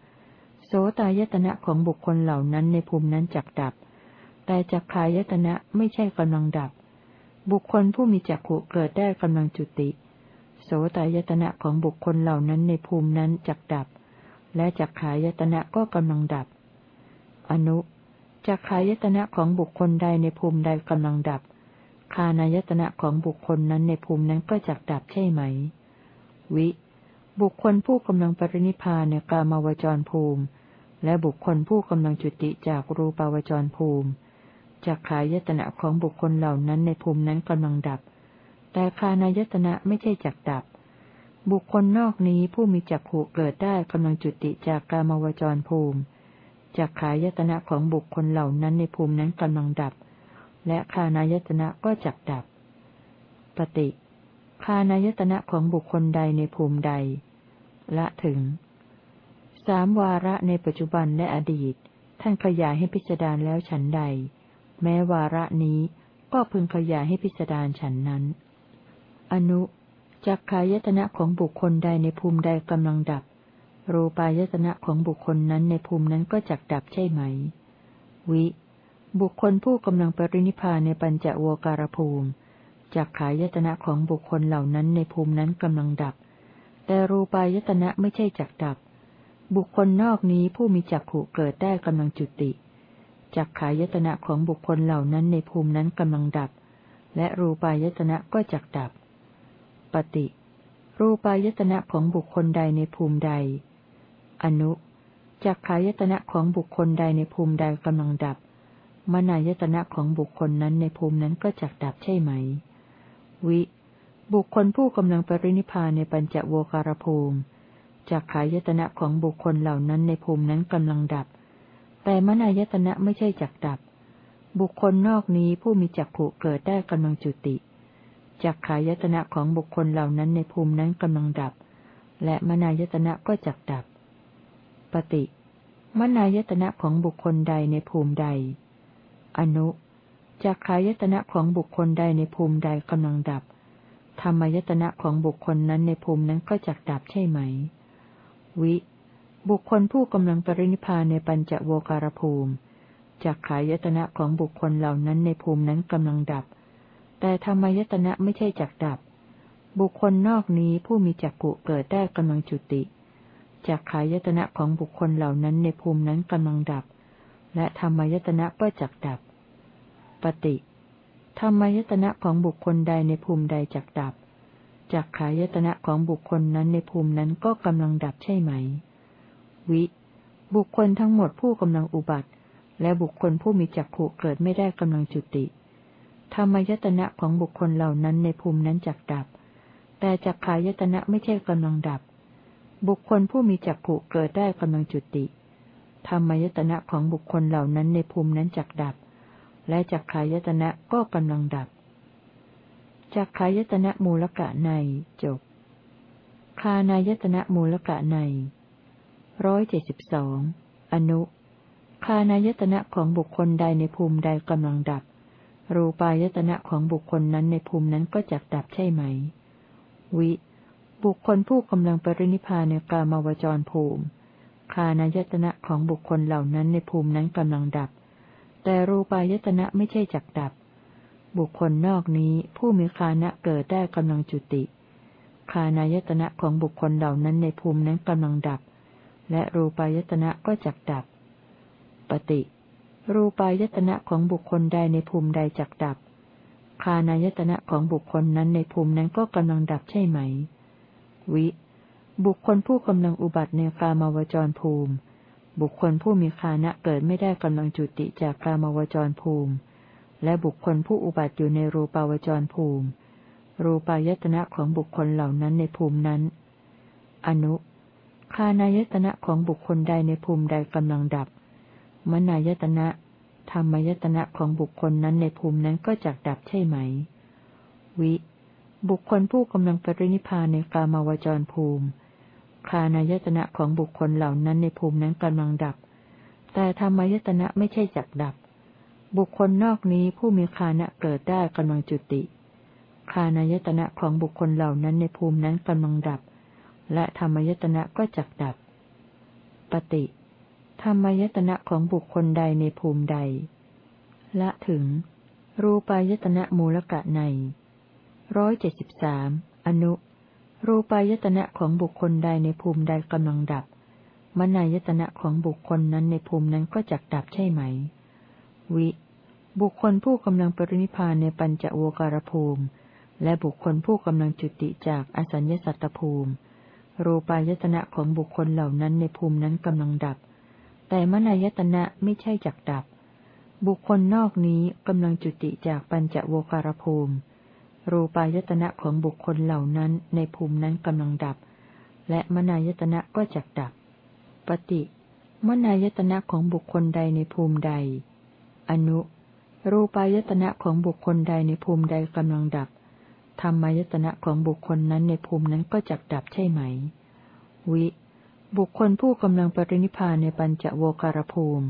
A: โสตายตนะของบุคคลเหล่านั้นในภูมินั้นจักดับ แต่จักขายตนะไม่ใช่กำลังดับ บุคคลผู้มีจักขุเกิดได้กำลังจุติ โสตายตนะของบุคคลเหล่านั้นในภูมินั้นจักดับ และจักขายตนะก็กำลังดับ อนุจักขายตนะของบุคคลใดในภูมิใดกำลังดับ คานายตนะของบุคคลนั้นในภูมินั้นก็จักดับใช่ไหม วิ บุคคลผู้กำลังปรินิพานในกามาวจรภูมิ และบุคคลผู้กำลังจุติจากรูปาวจรภูมิจักขายตนะของบุคคลเหล่านั้นในภูมินั้นกำลังดับ แต่คานายตนะไม่ใช่จักดับ บุคคลนอกนี้ผู้มีจักขู่เกิดได้กำลังจุติจากกามาวจรภูมิจักขายตนะของบุคคลเหล่านั้นในภูมินั้นกำลังดับ และคานายตนะก็จักดับ ปฏิคานายตนะของบุคคลใดในภูมิใด ละถึง สามวาระในปัจจุบันและอดีต ท่านขยายให้พิจารณาแล้วฉันใด แม้วาระนี้ก็พึงขยายให้พิสดารณาฉันนั้น อนุจักขายตนะของบุคคลใดในภูมิใดกำลังดับ รูปายตนะของบุคคลนั้นในภูมินั้นก็จักดับใช่ไหม วิ บุคคลผู้กำลังปรินิพานในปัญจโวการภูมิจักขายตนะของบุคคลเหล่านั้นในภูมินั้นกำลังดับ แต่รูปายตนะไม่ใช่จักดับ บุคคลนอกนี้ผู้มีจักขู่เกิดได้กำลังจุติจักขายตนะของบุคคลเหล่านั้นในภูมินั้นกำลังดับ และรูปายตนะก็จักดับ ปฏิ รูปายตนะของบุคคลใดในภูมิใด อนุจักขายตนะของบุคคลใดในภูมิใดกำลังดับ มนายตนะของบุคคลนั้นในภูมินั้นก็จักดับใช่ไหม วิ บุคคลผู้กำลังปรินิพานในปัญจโวการภูมิจักขายตนะของบุคคลเหล่านั้นในภูมินั้นกำลังดับ แต่มนายตนะไม่ใช่จักดับ บุคคลนอกนี้ผู้มีจักขุเกิดได้กำลังจุติ จักขายตนะของบุคคลเหล่านั้นในภูมินั้นกำลังดับ และมนายตนะก็จักดับ ปฏิ มนายตนะของบุคคลใดในภูมิใด อนุจักขายตนะของบุคคลใดในภูมิใดกำลังดับ ธรรมายตนะของบุคคลนั้นในภูมินั้นก็จักดับใช่ไหม วิ บุคคลผู้กำลังปรินิพานในปัญจโวการภูมิจากขายตนะของบุคคลเหล่านั้นในภูมินั้นกำลังดับ แต่ธรรมยตนะไม่ใช่จักดับ บุคคลนอกนี้ผู้มีจักกุเกิดได้กำลังจุติจากขายตนะของบุคคลเหล่านั้นในภูมินั้นกำลังดับ และธรรมยตนะก็จักดับ ปฏิธรรมยตนะของบุคคลใดในภูมิใดจักดับจากขายตนะของบุคคลนั้นในภูมินั้นก็กำลังดับใช่ไหม วิ บุคคลทั้งหมดผู้กำลังอุบัติ และบุคคลผู้มีจักขุเกิดไม่ได้กำลังจุติธรรมยตนะของบุคคลเหล่านั้นในภูมินั้นจักดับ แต่จักขายตนะไม่ใช่กำลังดับ บุคคลผู้มีจักขุเกิดได้กำลังจุติธรรมยตนะของบุคคลเหล่านั้นในภูมินั้นจักดับ และจักขายตนะก็กำลังดับจักขายตนะมูลกะในจบ คานายตนะมูลกะในร้อยเจ็ดสิบสองอนุคานายตนะของบุคคลใดในภูมิใดกำลังดับ รูปายตนะของบุคคลนั้นในภูมินั้นก็จักดับใช่ไหม วิ บุคคลผู้กำลังปรินิพานในกามาวจรภูมิ คานายตนะของบุคคลเหล่านั้นในภูมินั้นกำลังดับ แต่รูปายตนะไม่ใช่จักดับ บุคคลนอกนี้ผู้มีคานะเกิดได้กำลังจุติ คานายตนะของบุคคลเหล่านั้นในภูมินั้นกำลังดับ และรูปายตนะก็จักดับ ปฏิ รูปายตนะของบุคคลใดในภูมิใดจักดับ คานายตนะของบุคคลนั้นในภูมินั้นก็กำลังดับใช่ไหม วิ บุคคลผู้กำลังอุบัติในกามาวจรภูมิ บุคคลผู้มีคานะเกิดไม่ได้กำลังจุติจากกามาวจรภูมิ และบุคคลผู้อุบัติอยู่ในรูปาวจรภูมิ รูปายตนะของบุคคลเหล่านั้นในภูมินั้น อนุคานายตนะของบุคคลใดในภูมิใดกำลังดับ มนายตนะธรรมายตนะของบุคคลนั้นในภูมินั้นก็จักดับใช่ไหม วิ บุคคลผู้กำลังปรินิพานในกามาวจรภูมิ คานายตนะของบุคคลเหล่านั้นในภูมินั้นกำลังดับ แต่ธรรมยตนะไม่ใช่จักดับ บุคคลนอกนี้ผู้มีคานะเกิดได้กำลังจุติ คานายตนะของบุคคลเหล่านั้นในภูมินั้นกำลังดับ และธรรมยตนะก็จักดับ ปฏิธรรมยตนะของบุคคลใดในภูมิใด ละถึง รูปายตนะมูลกะในร้อยเจ็ดสิบสามอนุ รูปายตนะของบุคคลใดในภูมิใดกำลังดับ มนายตนะของบุคคลนั้นในภูมินั้นก็จักดับใช่ไหม วิ บุคคลผู้กำลังปรินิพานในปัญจโวการภูมิ และบุคคลผู้กำลังจุติจากอสัญญสัตตภูมิ รูปายตนะของบุคคลเหล่านั้นในภูมินั้นกำลังดับ แต่มนายตนะไม่ใช่จักดับ บุคคลนอกนี้กำลังจุติจากปัญจโวการภูมิ รูปายตนะของบุคคลเหล่านั้นในภูมินั้นกำลังดับ และมนายตนะก็จักดับ ปฏิมนายตนะของบุคคลใดในภูมิใด อนุ รูปายตนะของบุคคลใดในภูมิใดกำลังดับ ธรรมายตนะของบุคคลนั้นในภูมินั้นก็จักดับใช่ไหม วิ บุคคลผู้กำลังปรินิพานในปัญจโวการภูมิ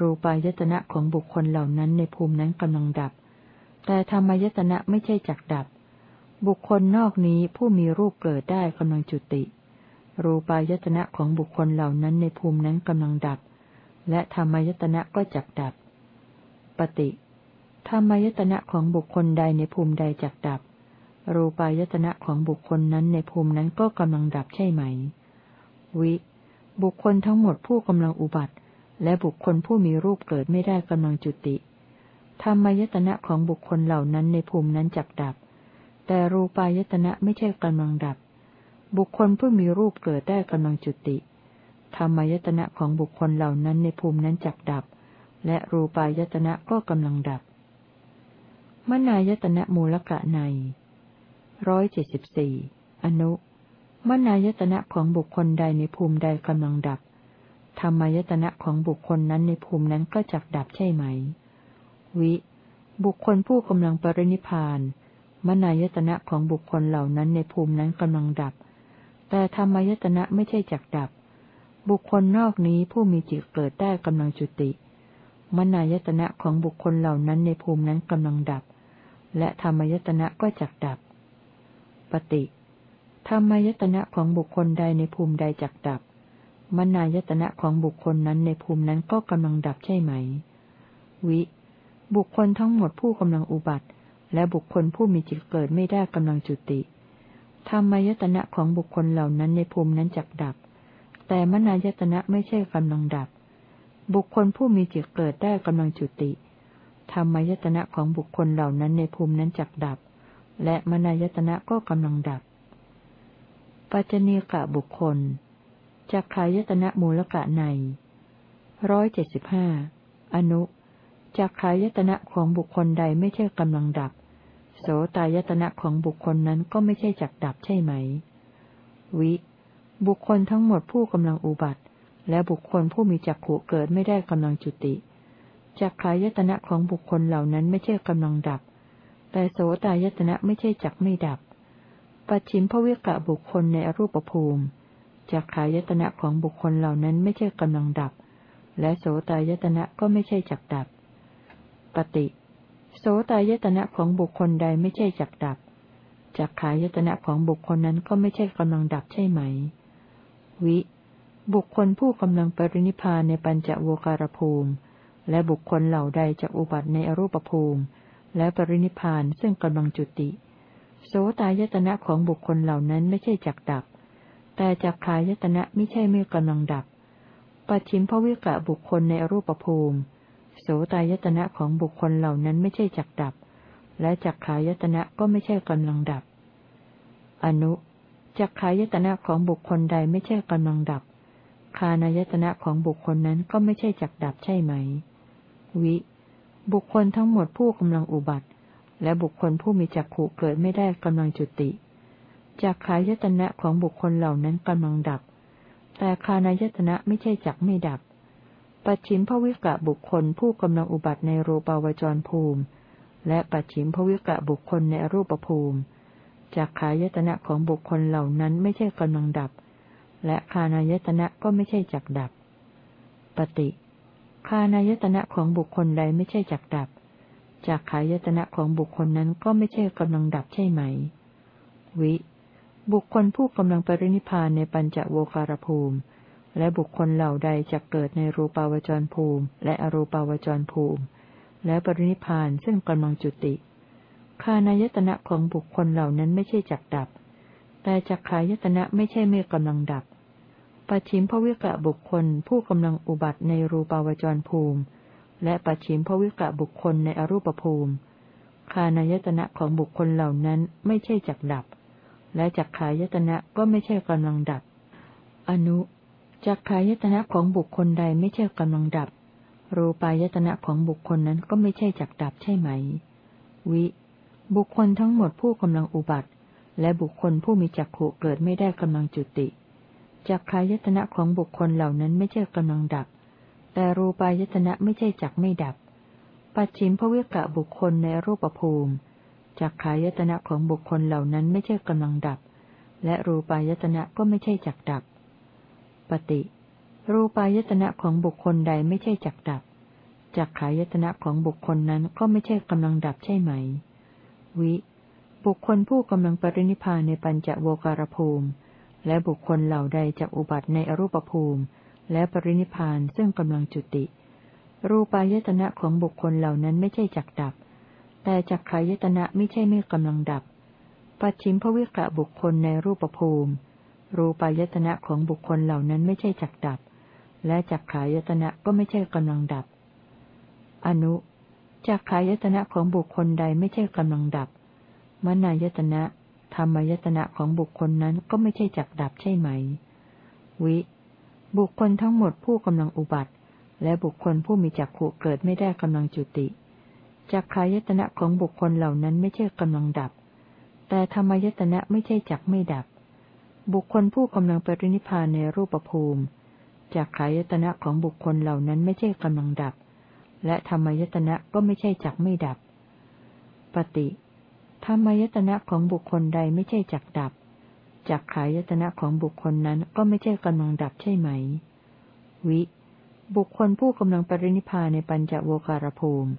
A: รูปายตนะของบุคคลเหล่านั้นในภูมินั้นกำลังดับ แต่ธรรมยตนะไม่ใช่จักดับ บุคคลนอกนี้ผู้มีรูปเกิดได้กำลังจุติ รูปายตนะของบุคคลเหล่านั้นในภูมินั้นกำลังดับ และธรรมยตนะก็จักดับ ปฏิธรรมยตนะของบุคคลใดในภูมิใดจักดับ รูปายตนะของบุคคลนั้นในภูมินั้นก็กำลังดับใช่ไหม วิ บุคคลทั้งหมดผู้กำลังอุบัติ และบุคคลผู้มีรูปเกิดไม่ได้กำลังจุติ ธรรมายตนะของบุคคลเหล่านั้นในภูมินั้นจักดับ แต่รูปายตนะไม่ใช่กำลังดับ บุคคลผู้มีรูปเกิดได้กำลังจุติ ธรรมายตนะของบุคคลเหล่านั้นในภูมินั้นจักดับ และรูปายตนะก็กำลังดับ มนายตนะมูลกะในร้อยเจ็ดสิบสี่อนุ มนายตนะของบุคคลใดในภูมิใดกำลังดับ ธรรมายตนะของบุคคลนั้นในภูมินั้นก็จักดับใช่ไหม วิ บุคคลผู้กำลังปรินิพานมนายตนะของบุคคลเหล่านั้นในภูมินั้นกำลังดับ แต่ธรรมายตนะไม่ใช่จักดับ บุคคลนอกนี้ผู้มีจิตเกิดได้กำลังจุติ มนายตนะของบุคคลเหล่านั้นในภูมินั้นกำลังดับ และธรรมายตนะก็จักดับ ปฏิธรรมายตนะของบุคคลใดในภูมิใดจักดับ มนายตนะของบุคคลนั้นในภูมินั้นก็กำลังดับใช่ไหม วิ บุคคลทั้งหมดผู้กำลังอุบัติ และบุคคลผู้มีจิตเกิดไม่ได้กำลังจุติ ธรรมายตนะของบุคคลเหล่านั้นในภูมินั้นจักดับ แต่มนายตนะไม่ใช่กำลังดับ บุคคลผู้มีจิตเกิดได้กำลังจุติ ธรรมายตนะของบุคคลเหล่านั้นในภูมินั้นจักดับ และมนายตนะก็กำลังดับ ปัจจเนกะบุคคลจักขายตนะมูลกะในร้อยเจ็ดสิบห้าอนุ จักขายตนะของบุคคลใดไม่ใช่กำลังดับ โสตายตนะของบุคคลนั้นก็ไม่ใช่จักดับใช่ไหม วิ บุคคลทั้งหมดผู้กำลังอุบัติ และบุคคลผู้มีจักขุเกิดไม่ได้กำลังจุติ จักขายตนะของบุคคลเหล่านั้นไม่ใช่กำลังดับ แต่โสตายตนะไม่ใช่จักไม่ดับ ปัจฉิมภวิกะบุคคลในอรูปภูมิจากขายตนะของบุคคลเหล่านั้นไม่ใช่กำลังดับ และโสตายตนะก็ไม่ใช่จักดับ ปฏิ โสตายตนะของบุคคลใดไม่ใช่จักดับจากขายตนะของบุคคลนั้นก็ไม่ใช่กำลังดับใช่ไหม วิ บุคคลผู้กำลังปรินิพานในปัญจโวการภูมิ และบุคคลเหล่าใดจะอุบัติในอรูปภูมิ และปรินิพานซึ่งกำลังจุติ โสตายตนะของบุคคลเหล่านั้นไม่ใช่จักดับ แต่จักขายตนะไม่ใช่ไม่กำลังดับปัจฉิมภวิกะบุคคลในอรูปภูมิ โสตายตนะของบุคคลเหล่านั้นไม่ใช่จักดับ และจักขายตนะก็ไม่ใช่กำลังดับ อนุจักขายตนะของบุคคลใดไม่ใช่กำลังดับ คานายตนะของบุคคลนั้นก็ไม่ใช่จักดับใช่ไหม วิ บุคคลทั้งหมดผู้กำลังอุบัติ และบุคคลผู้มีจักขู่เกิดไม่ได้กำลังจุติจักขายตนะของบุคคลเหล่านั้นกำลังดับ แต่คานายตนะไม่ใช่จักไม่ดับ ปัจฉิมภวิกะบุคคลผู้กำลังอุบัติในรูปาวจรภูมิ และปัจฉิมภวิกะบุคคลในรูปภูมิจากขายตนะของบุคคลเหล่านั้นไม่ใช่กำลังดับ และคานายตนะก็ไม่ใช่จักดับ ปฏิคานายตนะของบุคคลใดไม่ใช่จักดับ จากขายตนะของบุคคลนั้นก็ไม่ใช่กำลังดับใช่ไหม วิ บุคคลผู้กำลังปรินิพานในปัญจโวการภูมิ และบุคคลเหล่าใดจะเกิดในรูปาวจรภูมิ และอรูปาวจรภูมิ และปรินิพานซึ่งกำลังจุติ คานายตนะของบุคคลเหล่านั้นไม่ใช่จักดับ แต่จักขายตนะไม่ใช่ไม่กำลังดับ ปัจฉิมภวิกะบุคคลผู้กำลังอุบัติในรูปาวจรภูมิ และปัจฉิมภวิกะบุคคลในอรูปภูมิ คานายตนะของบุคคลเหล่านั้นไม่ใช่จักดับ และจักขายตนะก็ไม่ใช่กำลังดับ อนุ จักขายตนะของบุคคลใดไม่ใช่กำลังดับ รูปายตนะของบุคคลนั้นก็ไม่ใช่จักดับใช่ไหม วิ บุคคลทั้งหมดผู้กำลังอุบัติ และบุคคลผู้มีจักขุเกิดไม่ได้กำลังจุติ จักขายตนะของบุคคลเหล่านั้นไม่ใช่กำลังดับ แต่รูปายตนะไม่ใช่จักไม่ดับ ปัจฉิมภเวกะบุคคลในรูปภูมิ จักขายตนะของบุคคลเหล่านั้นไม่ใช่กำลังดับ และรูปายตนะก็ไม่ใช่จักดับ ปฏิรูปายตนะของบุคคลใดไม่ใช่จักดับ จักขายตนะของบุคคลนั้นก็ไม่ใช่กำลังดับใช่ไหม วิ บุคคลผู้กำลังปรินิพานในปัญจโวการภูมิ และบุคคลเหล่าใดจะอุบัติในอรูปภูมิ และปรินิพานซึ่งกำลังจุติ รูปายตนะของบุคคลเหล่านั้นไม่ใช่จักดับ แต่จักขายตนะไม่ใช่ไม่กำลังดับ ปัจฉิมภวิกะบุคคลในรูปภูมิ รูปายตนะของบุคคลเหล่านั้นไม่ใช่จักดับ และจักขายตนะก็ไม่ใช่กำลังดับ อนุจากขายตนะของบุคคลใดไม่ใช่กำลังดับ มนายตนะธรรมายตนะของบุคคลนั้นก็ไม่ใช่จักดับใช่ไหม วิ บุคคลทั้งหมดผู้กำลังอุบัติ และบุคคลผู้มีจักขู่เกิดไม่ได้กำลังจุติจากขายตนะของบุคคลเหล่านั้นไม่ใช่กำลังดับ แต่ธรรมายตนะไม่ใช่จักไม่ดับ บุคคลผู้กำลังปรินิพานในรูปภูมิจากขายตนะของบุคคลเหล่านั้นไม่ใช่กำลังดับ และธรรมยตนะก็ไม่ใช่จักไม่ดับ ปฏิธรรมยตนะของบุคคลใดไม่ใช่จักดับจักขายตนะของบุคคลนั้นก็ไม่ใช่กำลังดับใช่ไหม วิ บุคคลผู้กำลังปรินิพานในปัญจโวการภูมิ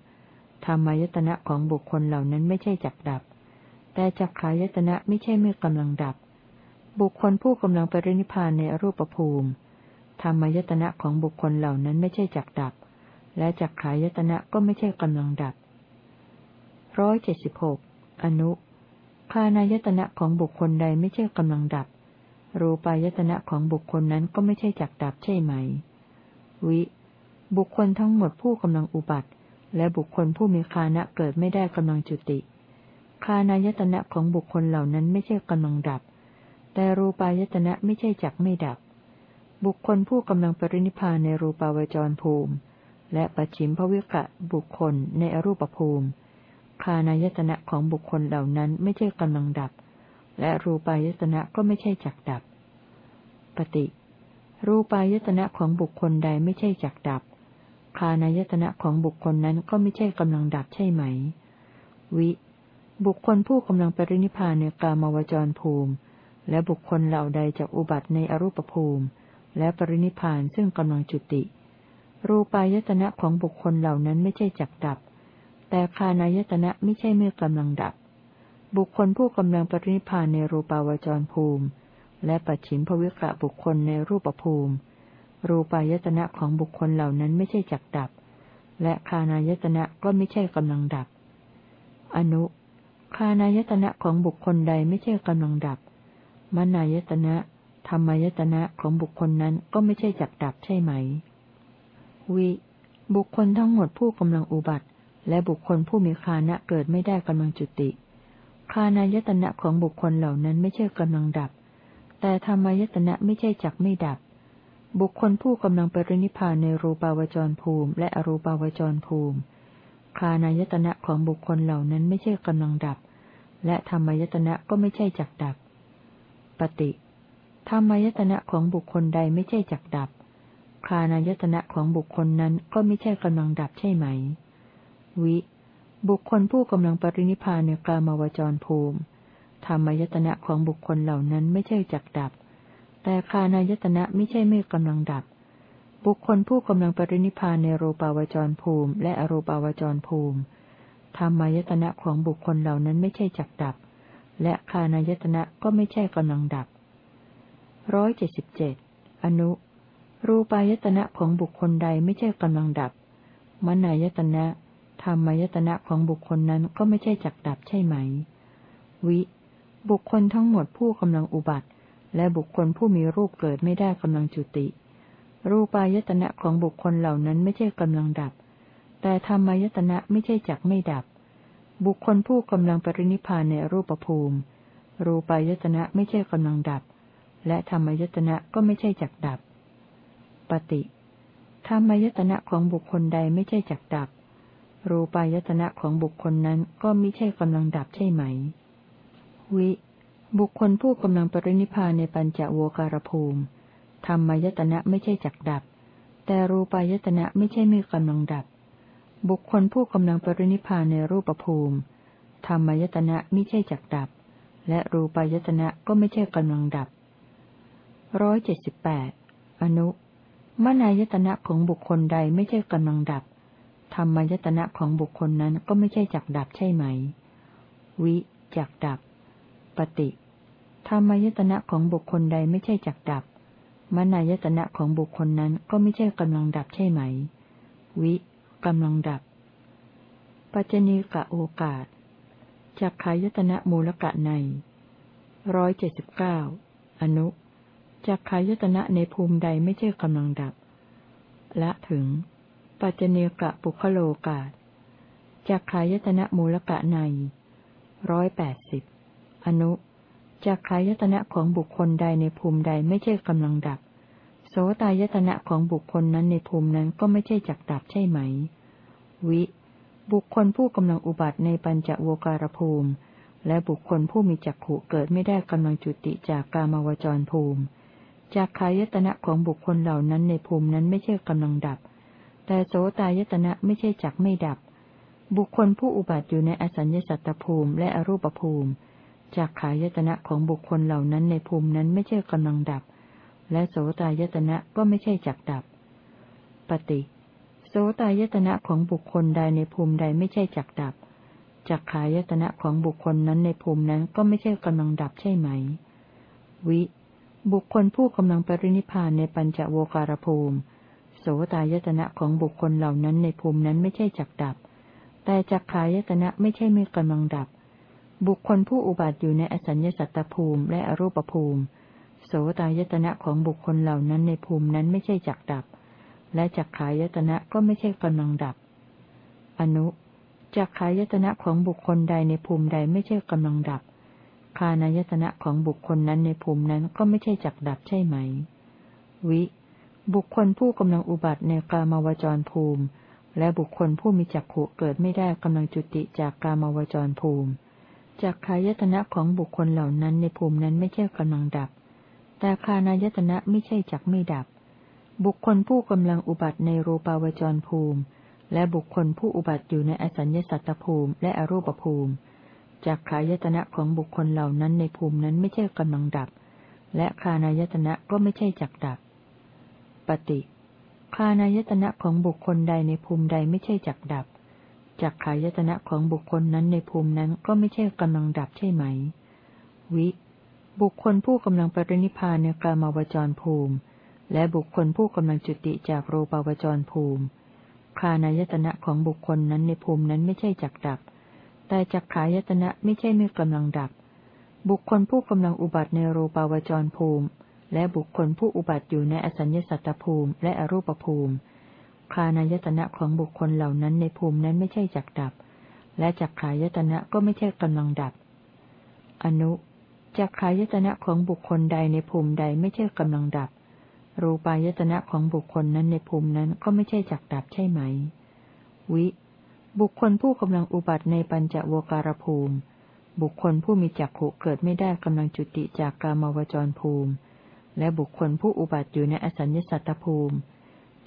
A: ธรรมยตนะของบุคคลเหล่านั้นไม่ใช่จักดับ แต่จักขายตนะไม่ใช่ไม่กำลังดับ บุคคลผู้กำลังปรินิพานในรูปภูมิ ธรรมยตนะของบุคคลเหล่านั้นไม่ใช่จักดับ และจักขายตนะก็ไม่ใช่กำลังดับร้อยเจ็ดสิบหกอนุคานายตนะของบุคคลใดไม่ใช่กำลังดับ รูปายตนะของบุคคลนั้นก็ไม่ใช่จักดับใช่ไหม วิ บุคคลทั้งหมดผู้กำลังอุบัติ และบุคคลผู้มีคานะเกิดไม่ได้กำลังจุติ คานายตนะของบุคคลเหล่านั้นไม่ใช่กำลังดับ แต่รูปายตนะไม่ใช่จักไม่ดับ บุคคลผู้กำลังปรินิพานในรูปาวจรภูมิ และปัจฉิมภวิกะบุคคลในอรูปภูมิ คานายตนะของบุคคลเหล่านั้นไม่ใช่กำลังดับ และรูปายตนะก็ไม่ใช่จักดับ ปฏิ รูปายตนะของบุคคลใดไม่ใช่จักดับ คานายตนะของบุคคลนั้นก็ไม่ใช่กำลังดับใช่ไหม วิ บุคคลผู้กำลังปรินิพานในกามวจรภูมิ และบุคคลเหล่าใดจากอุบัติในอรูปภูมิ และปรินิพานซึ่งกำลังจุติ รูปายตนะของบุคคลเหล่านั้นไม่ใช่จักดับ แต่คานายตนะไม่ใช่เมื่อกำลังดับ บุคคลผู้กำลังปรินิพานในรูปาวจรภูมิ และปัจฉิมภวิกระบุคคลในรูปภูมิ รูปายตนะของบุคคลเหล่านั้นไม่ใช่จักดับ และคานายตนะก็ไม่ใช่กำลังดับ อนุคานายตนะของบุคคลใดไม่ใช่กำลังดับ มนายตนะ ธรรมายตนะของบุคคลนั้นก็ไม่ใช่จักดับใช่ไหม วิ บุคคลทั้งหมดผู้กำลังอุบัติ และบุคคลผู้มีคานะเกิดไม่ได้กำลังจุติ คานายตนะของบุคคลเหล่านั้นไม่ใช่กำลังดับ แต่ธรรมายตนะไม่ใช่จักไม่ดับ บุคคลผู้กำลังปรินิพานในรูปาวจรภูมิ และอรูปาวจรภูมิ คานายตนะของบุคคลเหล่านั้นไม่ใช่กำลังดับ และธรรมายตนะก็ไม่ใช่จักดับ ปฏิธรรมายตนะของบุคคลใดไม่ใช่จักดับ คานายตนะของบุคคลนั้นก็ไม่ใช่กำลังดับใช่ไหม วิ บุคคลผู้กำลังปรินิพานในกลามาวจรภูมิ ธรรมายตนะของบุคคลเหล่านั้นไม่ใช่จักดับ แต่คานายตนะไม่ใช่ไม่กำลังดับ บุคคลผู้กำลังปรินิพานในรูปาวจรภูมิ และอรูปาวจรภูมิ ธรรมายตนะของบุคคลเหล่านั้นไม่ใช่จักดับ และคานายตนะก็ไม่ใช่กำลังดับร้อยเจ็ดสิบเจ็ดอนุ รูปายตนะของบุคคลใดไม่ใช่กำลังดับ มนายตนะธรรมายตนะของบุคคลนั้นก็ไม่ใช่จักดับใช่ไหม วิ บุคคลทั้งหมดผู้กำลังอุบัติ และบุคคลผู้มีรูปเกิดไม่ได้กำลังจุติ รูปายตนะของบุคคลเหล่านั้นไม่ใช่กำลังดับ แต่ธรรมายตนะไม่ใช่จักไม่ดับ บุคคลผู้กำลังปรินิพานในรูปภูมิ รูปายตนะไม่ใช่กำลังดับ และธรรมายตนะก็ไม่ใช่จักดับ ปฏิธรรมายตนะของบุคคลใดไม่ใช่จักดับ รูปายตนะของบุคคลนั้นก็ไม่ใช่กำลังดับใช่ไหม วิ บุคคลผู้กำลังปรินิพานในปัญจโวการภูมิธรรมายตนะไม่ใช่จักดับ แต่รูปายตนะไม่ใช่ไม่กำลังดับ บุคคลผู้กำลังปรินิพานในรูปภูมิ ธรรมยตนะไม่ใช่จักดับ และรูปายตนะก็ไม่ใช่กำลังดับร้อยเจ็ดสิบแปดอนุ มนายตนะของบุคคลใดไม่ใช่กำลังดับ ธรรมายตนะของบุคคลนั้นก็ไม่ใช่จักดับใช่ไหม วิจักดับ ปฏิ ธรรมายตนะของบุคคลใดไม่ใช่จักดับ มนายตนะของบุคคลนั้นก็ไม่ใช่กำลังดับใช่ไหม วิ กำลังดับ ปัจจณีกะโอกาสจักขายตนะมูลกะในร้อยเจ็ดสิบเก้าอนุจักขายตนะในภูมิใดไม่ใช่กำลังดับ และถึง ปัจจเนกะปุคโลกาสจักขายตนะมูลกะในร้อยแปดสิบอนุจากขายตนะของบุคคลใดในภูมิใดไม่ใช่กำลังดับ โสตายตนะของบุคคลนั้นในภูมินั้นก็ไม่ใช่จักดับใช่ไหม วิ บุคคลผู้กำลังอุบัติในปัญจโวการภูมิ และบุคคลผู้มีจักขุเกิดไม่ได้กำลังจุติจากกามาวจรภูมิจากขายตนะของบุคคลเหล่านั้นในภูมินั้นไม่ใช่กำลังดับ แต่โสตายตนะไม่ใช่จักไม่ดับ บุคคลผู้อุบัติอยู่ในอสัญญสัตตภูมิและอรูปภูมิจากขายตนะของบุคคลเหล่านั้นในภูมินั้นไม่ใช่กำลังดับ และโสตายตนะก็ไม่ใช่จักดับ ปฏิโสตายตนะของบุคคลใดในภูมิใดไม่ใช่จักดับจากขายตนะของบุคคลนั้นในภูมินั้นก็ไม่ใช่กำลังดับใช่ไหม วิ บุคคลผู้กำลังปรินิพานในปัญจโวการภูมิ โสตายตนะของบุคคลเหล่านั้นในภูมินั้นไม่ใช่จักดับ แต่จักขายตนะไม่ใช่ไม่กำลังดับ บุคคลผู้อุบัติอยู่ในอสัญญสัตตภูมิและอรูปภูมิ สตายตนะของบุคคลเหล่านั้นในภูมินั้นไม่ใช่จักดับ และจักขายตนะก็ไม่ใช่กำลังดับ อนุจักขายตนะของบุคคลใดในภูมิใดไม่ใช่กำลังดับ คานายตนะของบุคคลนั้นในภูมินั้นก็ไม่ใช่จักดับใช่ไหม วิ บุคคลผู้กำลังอุบัติในกามาวจรภูมิ และบุคคลผู้มีจักขุเกิดไม่ได้กำลังจุติจากกามาวจรภูมิจากขายตนะของบุคคลเหล่านั้นในภูมินั้นไม่ใช่กำลังดับ แต่คานายตนะไม่ใช่จักไม่ดับ บุคคลผู้กำลังอุบัติในรูปาวจรภูมิ และบุคคลผู้อุบัติอยู่ในอสัญญสัตตภูมิและอรูปภูมิจากขายตนะของบุคคลเหล่านั้นในภูมินั้นไม่ใช่กำลังดับ และคานายตนะก็ไม่ใช่จักดับ ปฏิคานายตนะของบุคคลใดในภูมิใดไม่ใช่จักดับจากขายตนะของบุคคลนั้นในภูมินั้นก็ไม่ใช่กำลังดับใช่ไหม วิ บุคคลผู้กำลังปรินิพานในกามาวจรภูมิ และบุคคลผู้กำลังจุติจากโรปาวจรภูมิ คานายตนะของบุคคลนั้นในภูมินั้นไม่ใช่จักดับ แต่จักขายตนะไม่ใช่ไม่กำลังดับ บุคคลผู้กำลังอุบัติในโรปาวจรภูมิ และบุคคลผู้อุบัติอยู่ในอสัญญสัตตภูมิ และอรูปภูมิ คานายตนะของบุคคลเหล่านั้นในภูมินั้นไม่ใช่จักดับ และจักขายตนะก็ไม่ใช่กำลังดับ อนุ จักขายตนะของบุคคลใดในภูมิใดไม่ใช่กำลังดับ รูปายตนะของบุคคลนั้นในภูมินั้นก็ไม่ใช่จักดับใช่ไหม วิ บุคคลผู้กำลังอุบัติในปัญจโวการภูมิ บุคคลผู้มีจักขุเกิดไม่ได้กำลังจุติจากกามวจรภูมิ และบุคคลผู้อุบัติอยู่ในอสัญญสัตตภูมิ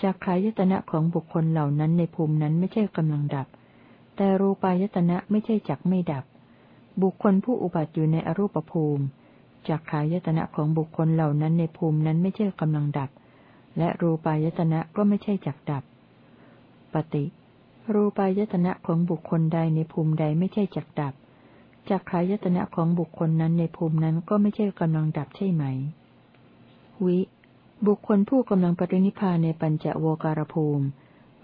A: จักขายตนะของบุคคลเหล่านั้นในภูมินั้นไม่ใช่กำลังดับ แต่รูปายตนะไม่ใช่จักไม่ดับ บุคคลผู้อุบัติอยู่ในอรูปภูมิจักขายตนะของบุคคลเหล่านั้นในภูมินั้นไม่ใช่กำลังดับ และรูปายตนะก็ไม่ใช่จักดับ ปฏิ รูปายตนะของบุคคลใดในภูมิใดไม่ใช่จักดับจักขายตนะของบุคคลนั้นในภูมินั้นก็ไม่ใช่กำลังดับใช่ไหม วิ บุคคลผู้กำลังปรินิพานในปัญจโวการภูมิ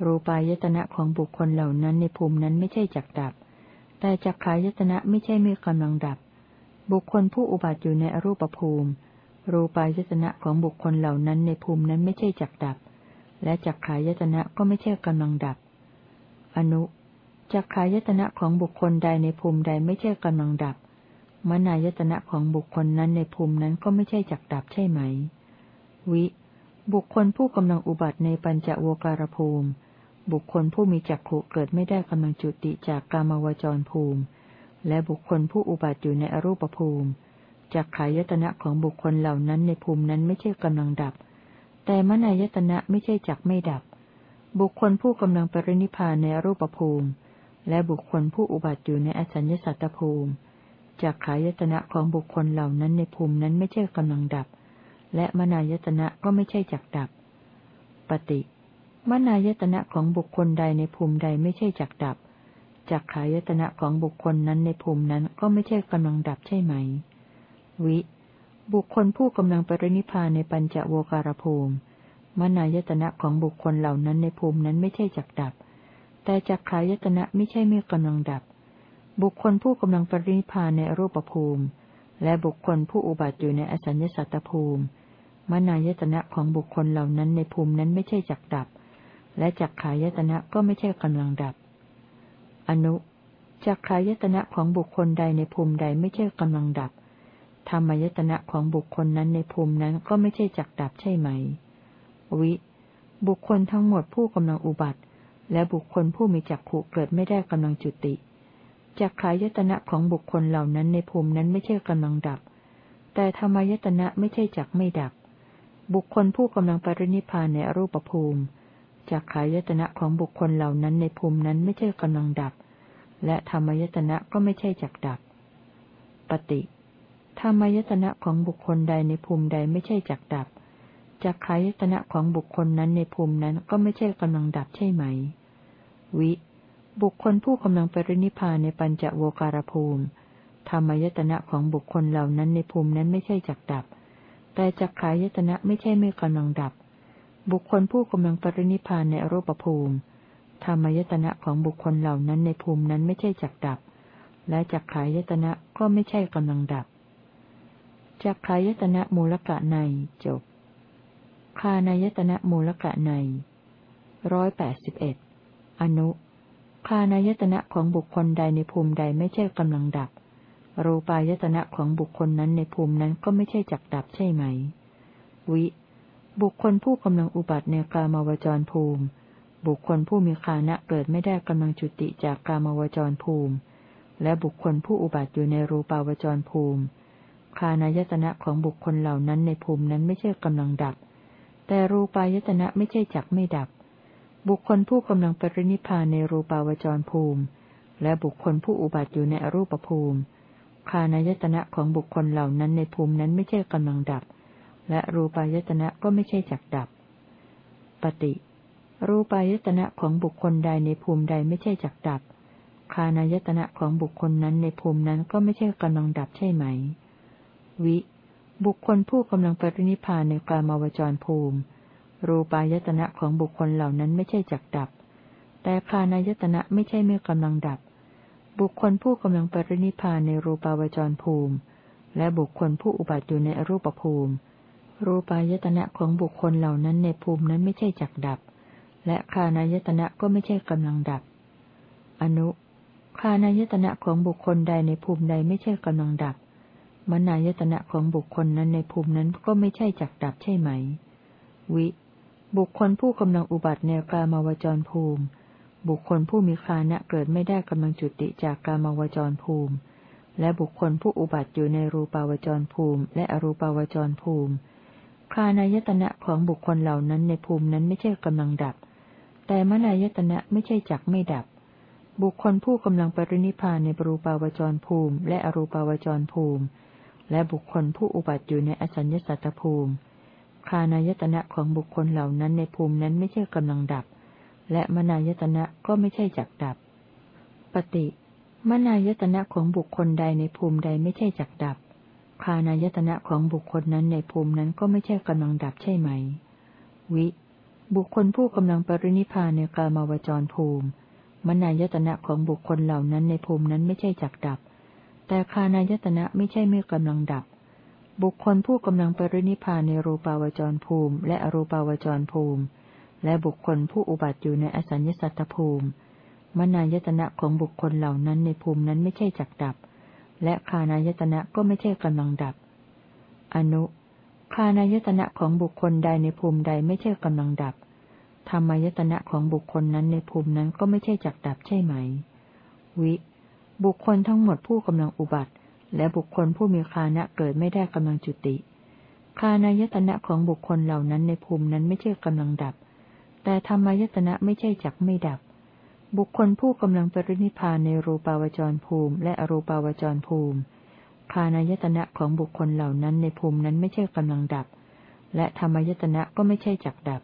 A: รูปายตนะของบุคคลเหล่านั้นในภูมินั้นไม่ใช่จักดับ แต่จักขายตนะไม่ใช่ไม่กำลังดับ บุคคลผู้อุบัติอยู่ในอรูปภูมิ รูปายตนะของบุคคลเหล่านั้นในภูมินั้นไม่ใช่จักดับ และจักขายตนะก็ไม่ใช่กำลังดับ อนุจักขายตนะของบุคคลใดในภูมิใดไม่ใช่กำลังดับ มนายตนะของบุคคลนั้นในภูมินั้นก็ไม่ใช่จักดับใช่ไหม วิ บุคคลผู้กำลังอุบัติในปัญจโวการภูมิ บุคคลผู้มีจักขุเกิดไม่ได้กำลังจุติจากกามวจรภูมิ และบุคคลผู้อุบัติอยู่ในอรูปภูมิจากขายตนะของบุคคลเหล่านั้นในภูมินั้นไม่ใช่กำลังดับ แต่มนายตนะไม่ใช่จักไม่ดับ บุคคลผู้กำลังปรินิพานในอรูปภูมิ และบุคคลผู้อุบัติอยู่ในอสัญญสัตตภูมิจากขายตนะของบุคคลเหล่านั้นในภูมินั้นไม่ใช่กำลังดับ และมนายตนะก็ไม่ใช่จักดับ ปฏิ มนายตนะของบุคคลใดในภูมิใดไม่ใช่จักดับ จักขายตนะของบุคคลนั้นในภูมินั้นก็ไม่ใช่กำลังดับใช่ไหม วิ บุคคลผู้กำลังปรินิพานในปัญจโวการภูมิ มนายตนะของบุคคลเหล่านั้นในภูมินั้นไม่ใช่จักดับ แต่จักขายตนะไม่ใช่ไม่กำลังดับ บุคคลผู้กำลังปรินิพานในรูปภูมิ และบุคคลผู้อุบัติอยู่ในอสัญญสัตตภูมิ มนายตนะของบุคคลเหล่านั้นในภูมินั้นไม่ใช่จักดับ และจักขายตนะก็ไม่ใช่กำลังดับ อนุจักขายตนะของบุคคลใดในภูมิใดไม่ใช่กำลังดับ ธรรมายตนะของบุคคลนั้นในภูมินั้นก็ไม่ใช่จักดับใช่ไหม วิ บุคคลทั้งหมดผู้กำลังอุบัติ และบุคคลผู้มีจักขุเกิดไม่ได้กำลังจุติจักขายตนะของบุคคลเหล่านั้นในภูมินั้นไม่ใช่กำลังดับ แต่ธรรมายตนะไม่ใช่จักไม่ดับ บุคคลผู้กำลังปรินิพานในอรูปภูมิ จากขายตนะของบุคคลเหล่านั้นในภูมินั้นไม่ใช่กำลังดับ และธรรมยตนะก็ไม่ใช่จักดับ ปฏิธรรมยตนะของบุคคลใดในภูมิใดไม่ใช่จักดับจากขายตนะของบุคคลนั้นในภูมินั้นก็ไม่ใช่กำลังดับใช่ไหม วิ บุคคลผู้กำลังปรินิพานในปัญจโวการภูมิ ธรรมยตนะของบุคคลเหล่านั้นในภูมินั้นไม่ใช่จักดับ แต่จักขายตนะไม่ใช่ไม่กำลังดับ บุคคลผู้กำลังปรินิพานในอรูปภูมิ ธรรมยตนะของบุคคลเหล่านั้นในภูมินั้นไม่ใช่จักดับ และจักขายตนะก็ไม่ใช่กำลังดับ จักขายตนะมูลกะในจบ คานายตนะมูลกะในร้อยแปดสิบเอ็ดอนุ คานายตนะของบุคคลใดในภูมิใดไม่ใช่กำลังดับ รูปายตนะของบุคคลนั้นในภูมินั้นก็ไม่ใช่จักดับใช่ไหม วิ บุคคลผู้กำลังอุบัติในกามาวจรภูมิ บุคคลผู้มีคานะเกิดไม่ได้กำลังจุติจากกามาวจรภูมิ และบุคคลผู้อุบัติอยู่ในรูปาวจรภูมิ คานายตนะของบุคคลเหล่านั้นในภูมินั้นไม่ใช่กำลังดับ แต่รูปายตนะไม่ใช่จักไม่ดับ บุคคลผู้กำลังปรินิพานในรูปาวจรภูมิ และบุคคลผู้อุบัติอยู่ในอรูปภูมิ คานายตนะของบุคคลเหล่านั้นในภูมินั้นไม่ใช่กำลังดับ และรูปายตนะก็ไม่ใช่จักดับ ปฏิ รูปายตนะของบุคคลใดในภูมิใดไม่ใช่จักดับ คานายตนะของบุคคลนั้นในภูมินั้นก็ไม่ใช่กำลังดับใช่ไหม วิ บุคคลผู้กำลังปรินิพานในกามาวจรภูมิ รูปายตนะของบุคคลเหล่านั้นไม่ใช่จักดับ แต่คานายตนะไม่ใช่ไม่กำลังดับ บุคคลผู้กำลังปรินิพานในรูปาวจรภูมิ และบุคคลผู้อุบัติอยู่ในรูปภูมิ รูปายตนะของบุคคลเหล่านั้นในภูมินั้นไม่ใช่จักดับ และคานายตนะก็ไม่ใช่กำลังดับ อนุคานายตนะของบุคคลใดในภูมิใดไม่ใช่กำลังดับ มนายตนะของบุคคลนั้นในภูมินั้นก็ไม่ใช่จักดับใช่ไหม วิ บุคคลผู้กำลังอุบัติในกามาวจรภูมิ บุคคลผู้มีคานะเกิดไม่ได้กำลังจุติจากกามาวจรภูมิ และบุคคลผู้อุบัติอยู่ในรูปาวจรภูมิ และอรูปาวจรภูมิ คานายตนะของบุคคลเหล่านั้นในภูมินั้นไม่ใช่กำลังดับ แต่มนายตนะไม่ใช่จักไม่ดับ บุคคลผู้กำลังปรินิพานในปรูปาวจรภูมิ และอรูปาวจรภูมิ และบุคคลผู้อุบัติอยู่ในอสัญญสัตตภูมิ คานายตนะของบุคคลเหล่านั้นในภูมินั้นไม่ใช่กำลังดับ และมนายตนะก็ไม่ใช่จักดับ ปฏิ มนายตนะของบุคคลใดในภูมิใดไม่ใช่จักดับ คานายตนะของบุคคลนั้นในภูมินั้นก็ไม่ใช่กำลังดับใช่ไหม วิ บุคคลผู้กำลังปรินิพานในกามาวจรภูมิ มนายตนะของบุคคลเหล่านั้นในภูมินั้นไม่ใช่จักดับ แต่คานายตนะไม่ใช่ไม่กำลังดับ บุคคลผู้กำลังปรินิพานในรูปาวจรภูมิ และอรูปาวจรภูมิ และบุคคลผู้อุบัติอยู่ในอสัญญสัตตภูมิ มนายตนะของบุคคลเหล่านั้นในภูมินั้นไม่ใช่จักดับ และคานายตนะก็ไม่ใช่กำลังดับ อนุคานายตนะของบุคคลใดในภูมิใดไม่ใช่กำลังดับ ธรรมายตนะของบุคคลนั้นในภูมินั้นก็ไม่ใช่จักดับใช่ไหม วิ บุคคลทั้งหมดผู้กำลังอุบัติ และบุคคลผู้มีคานะเกิดไม่ได้กำลังจุติ คานายตนะของบุคคลเหล่านั้นในภูมินั้นไม่ใช่กำลังดับ แต่ธรรมายตนะไม่ใช่จักไม่ดับ บุคคลผู้กำลังปรินิพานในรูปาวจรภูมิ และอรูปาวจรภูมิคานายตนะของบุคคลเหล่านั้นในภูมินั้นไม่ใช่กำลังดับ และธรรมายตนะก็ไม่ใช่จักดับ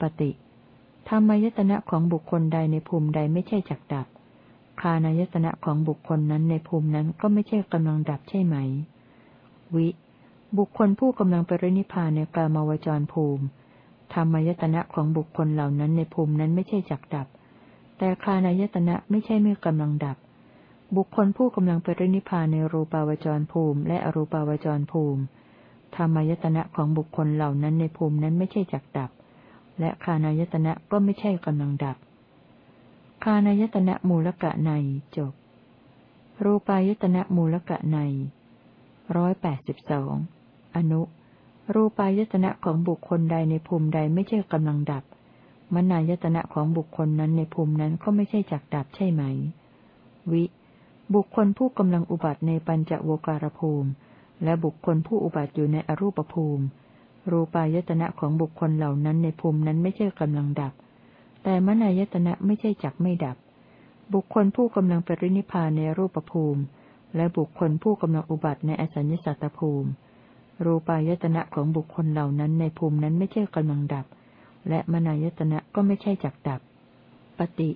A: ปฏิธรรมายตนะของบุคคลใดในภูมิใดไม่ใช่จักดับ คานายตนะของบุคคลนั้นในภูมินั้นก็ไม่ใช่กำลังดับใช่ไหม วิ บุคคลผู้กำลังปรินิพานในกามาวจรภูมิ ธรรมายตนะของบุคคลเหล่านั้นในภูมินั้นไม่ใช่จักดับ แต่คานายตนะไม่ใช่ไม่กำลังดับ บุคคลผู้กำลังไปรินิพานในรูปาวจรภูมิ และอรูปาวจรภูมิธรรมายตนะของบุคคลเหล่านั้นในภูมินั้นไม่ใช่จักดับ และคานายตนะก็ไม่ใช่กำลังดับ คานายตนะมูลกะในจบ รูปายตนะมูลกะในร้อยแปดสิบสองอนุ รูปายตนะของบุคคลใดในภูมิใดไม่ใช่กำลังดับ มนายตนะของบุคคลนั้นในภูมินั้นก็ไม่ใช่จักดับใช่ไหม วิ บุคคลผู้กำลังอุบัติในปัญจโวการภูมิ และบุคคลผู้อุบัติอยู่ในอรูปภูมิ รูปายตนะของบุคคลเหล่านั้นในภูมินั้นไม่ใช่กำลังดับ แต่มนายตนะไม่ใช่จักไม่ดับ บุคคลผู้กำลังปรินิพานในรูปภูมิ และบุคคลผู้กำลังอุบัติในอสัญญสัตตภูมิ รูปายตนะของบุคคลเหล่านั้นในภูมินั้นไม่ใช่กำลังดับ และมนายตนะก็ไม่ใช่จักดับ ปฏิ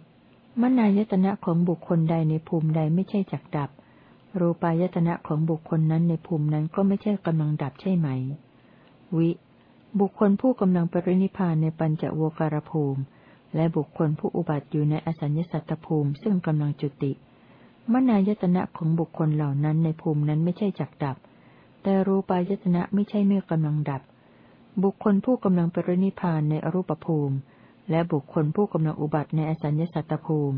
A: มนายตนะของบุคคลใดในภูมิใดไม่ใช่จักดับ รูปายตนะของบุคคลนั้นในภูมินั้นก็ไม่ใช่กำลังดับใช่ไหม วิ บุคคลผู้กำลังปรินิพานในปัญจโวการภูมิ และบุคคลผู้อุบัติอยู่ในอสัญญสัตตภูมิซึ่งกำลังจุติ มนายตนะของบุคคลเหล่านั้นในภูมินั้นไม่ใช่จักดับ แต่รูปายตนะไม่ใช่เมื่อกำลังดับ บุคคลผู้กำลังปรินิพานในอรูปภูมิ และบุคคลผู้กำลังอุบัติในอสัญญสัตตภูมิ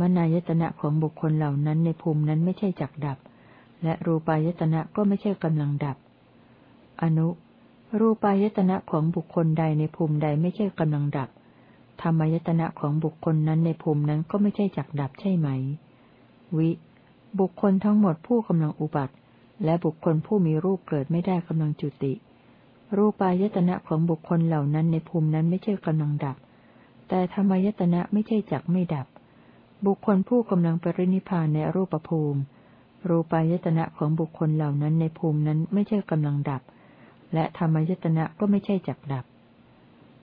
A: มนายตนะของบุคคลเหล่านั้นในภูมินั้นไม่ใช่จักดับ และรูปายตนะก็ไม่ใช่กำลังดับ อนุ รูปายตนะของบุคคลใดในภูมิใดไม่ใช่กำลังดับ ธรรมายตนะของบุคคลนั้นในภูมินั้นก็ไม่ใช่จักดับใช่ไหม วิ บุคคลทั้งหมดผู้กำลังอุบัติ และบุคคลผู้มีรูปเกิดไม่ได้กำลังจุติ รูปายตนะของบุคคลเหล่านั้นในภูมินั้นไม่ใช่กำลังดับ แต่ธรรมายตนะไม่ใช่จักไม่ดับ บุคคลผู้กำลังปรินิพานในรูปภูมิ รูปายตนะของบุคคลเหล่านั้นในภูมินั้นไม่ใช่กำลังดับ และธรรมายตนะก็ไม่ใช่จักดับ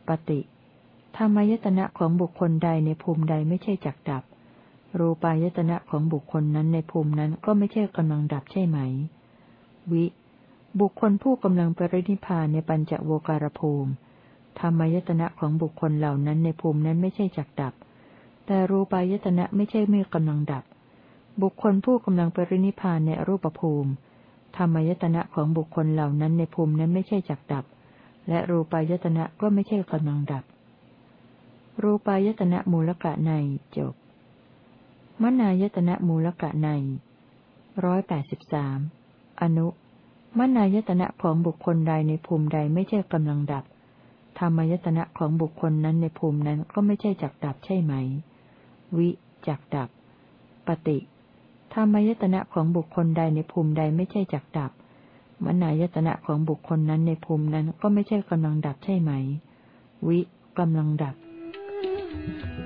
A: ปฏิธรรมายตนะของบุคคลใดในภูมิใดไม่ใช่จักดับ รูปายตนะของบุคคลนั้นในภูมินั้นก็ไม่ใช่กำลังดับใช่ไหม วิ บุคคลผู้กำลังปรินิพานในปัญจโวการภูมิ ธรรมยตนะของบุคคลเหล่านั้นในภูมินั้นไม่ใช่จักดับ แต่รูปายตนะไม่ใช่ไม่กำลังดับ บุคคลผู้กำลังปรินิพานในรูปภูมิ ธรรมยตนะของบุคคลเหล่านั้นในภูมินั้นไม่ใช่จักดับ และรูปายตนะก็ไม่ใช่กำลังดับ รูปายตนะมูลกะในจบมนายตนะมูลกะในร้อยแปดสิบสามอนุ มนายตนะของบุคคลใดในภูมิใดไม่ใช่กำลังดับ ธรรมายตนะของบุคคลนั้นในภูมินั้นก็ไม่ใช่จักดับใช่ไหม วิจักดับ ปฏิธรรมายตนะของบุคคลใดในภูมิใดไม่ใช่จักดับมนายตนะของบุคคลนั้นในภูมินั้นก็ไม่ใช่กำลังดับใช่ไหม วิกำลังดับ
B: Thank you.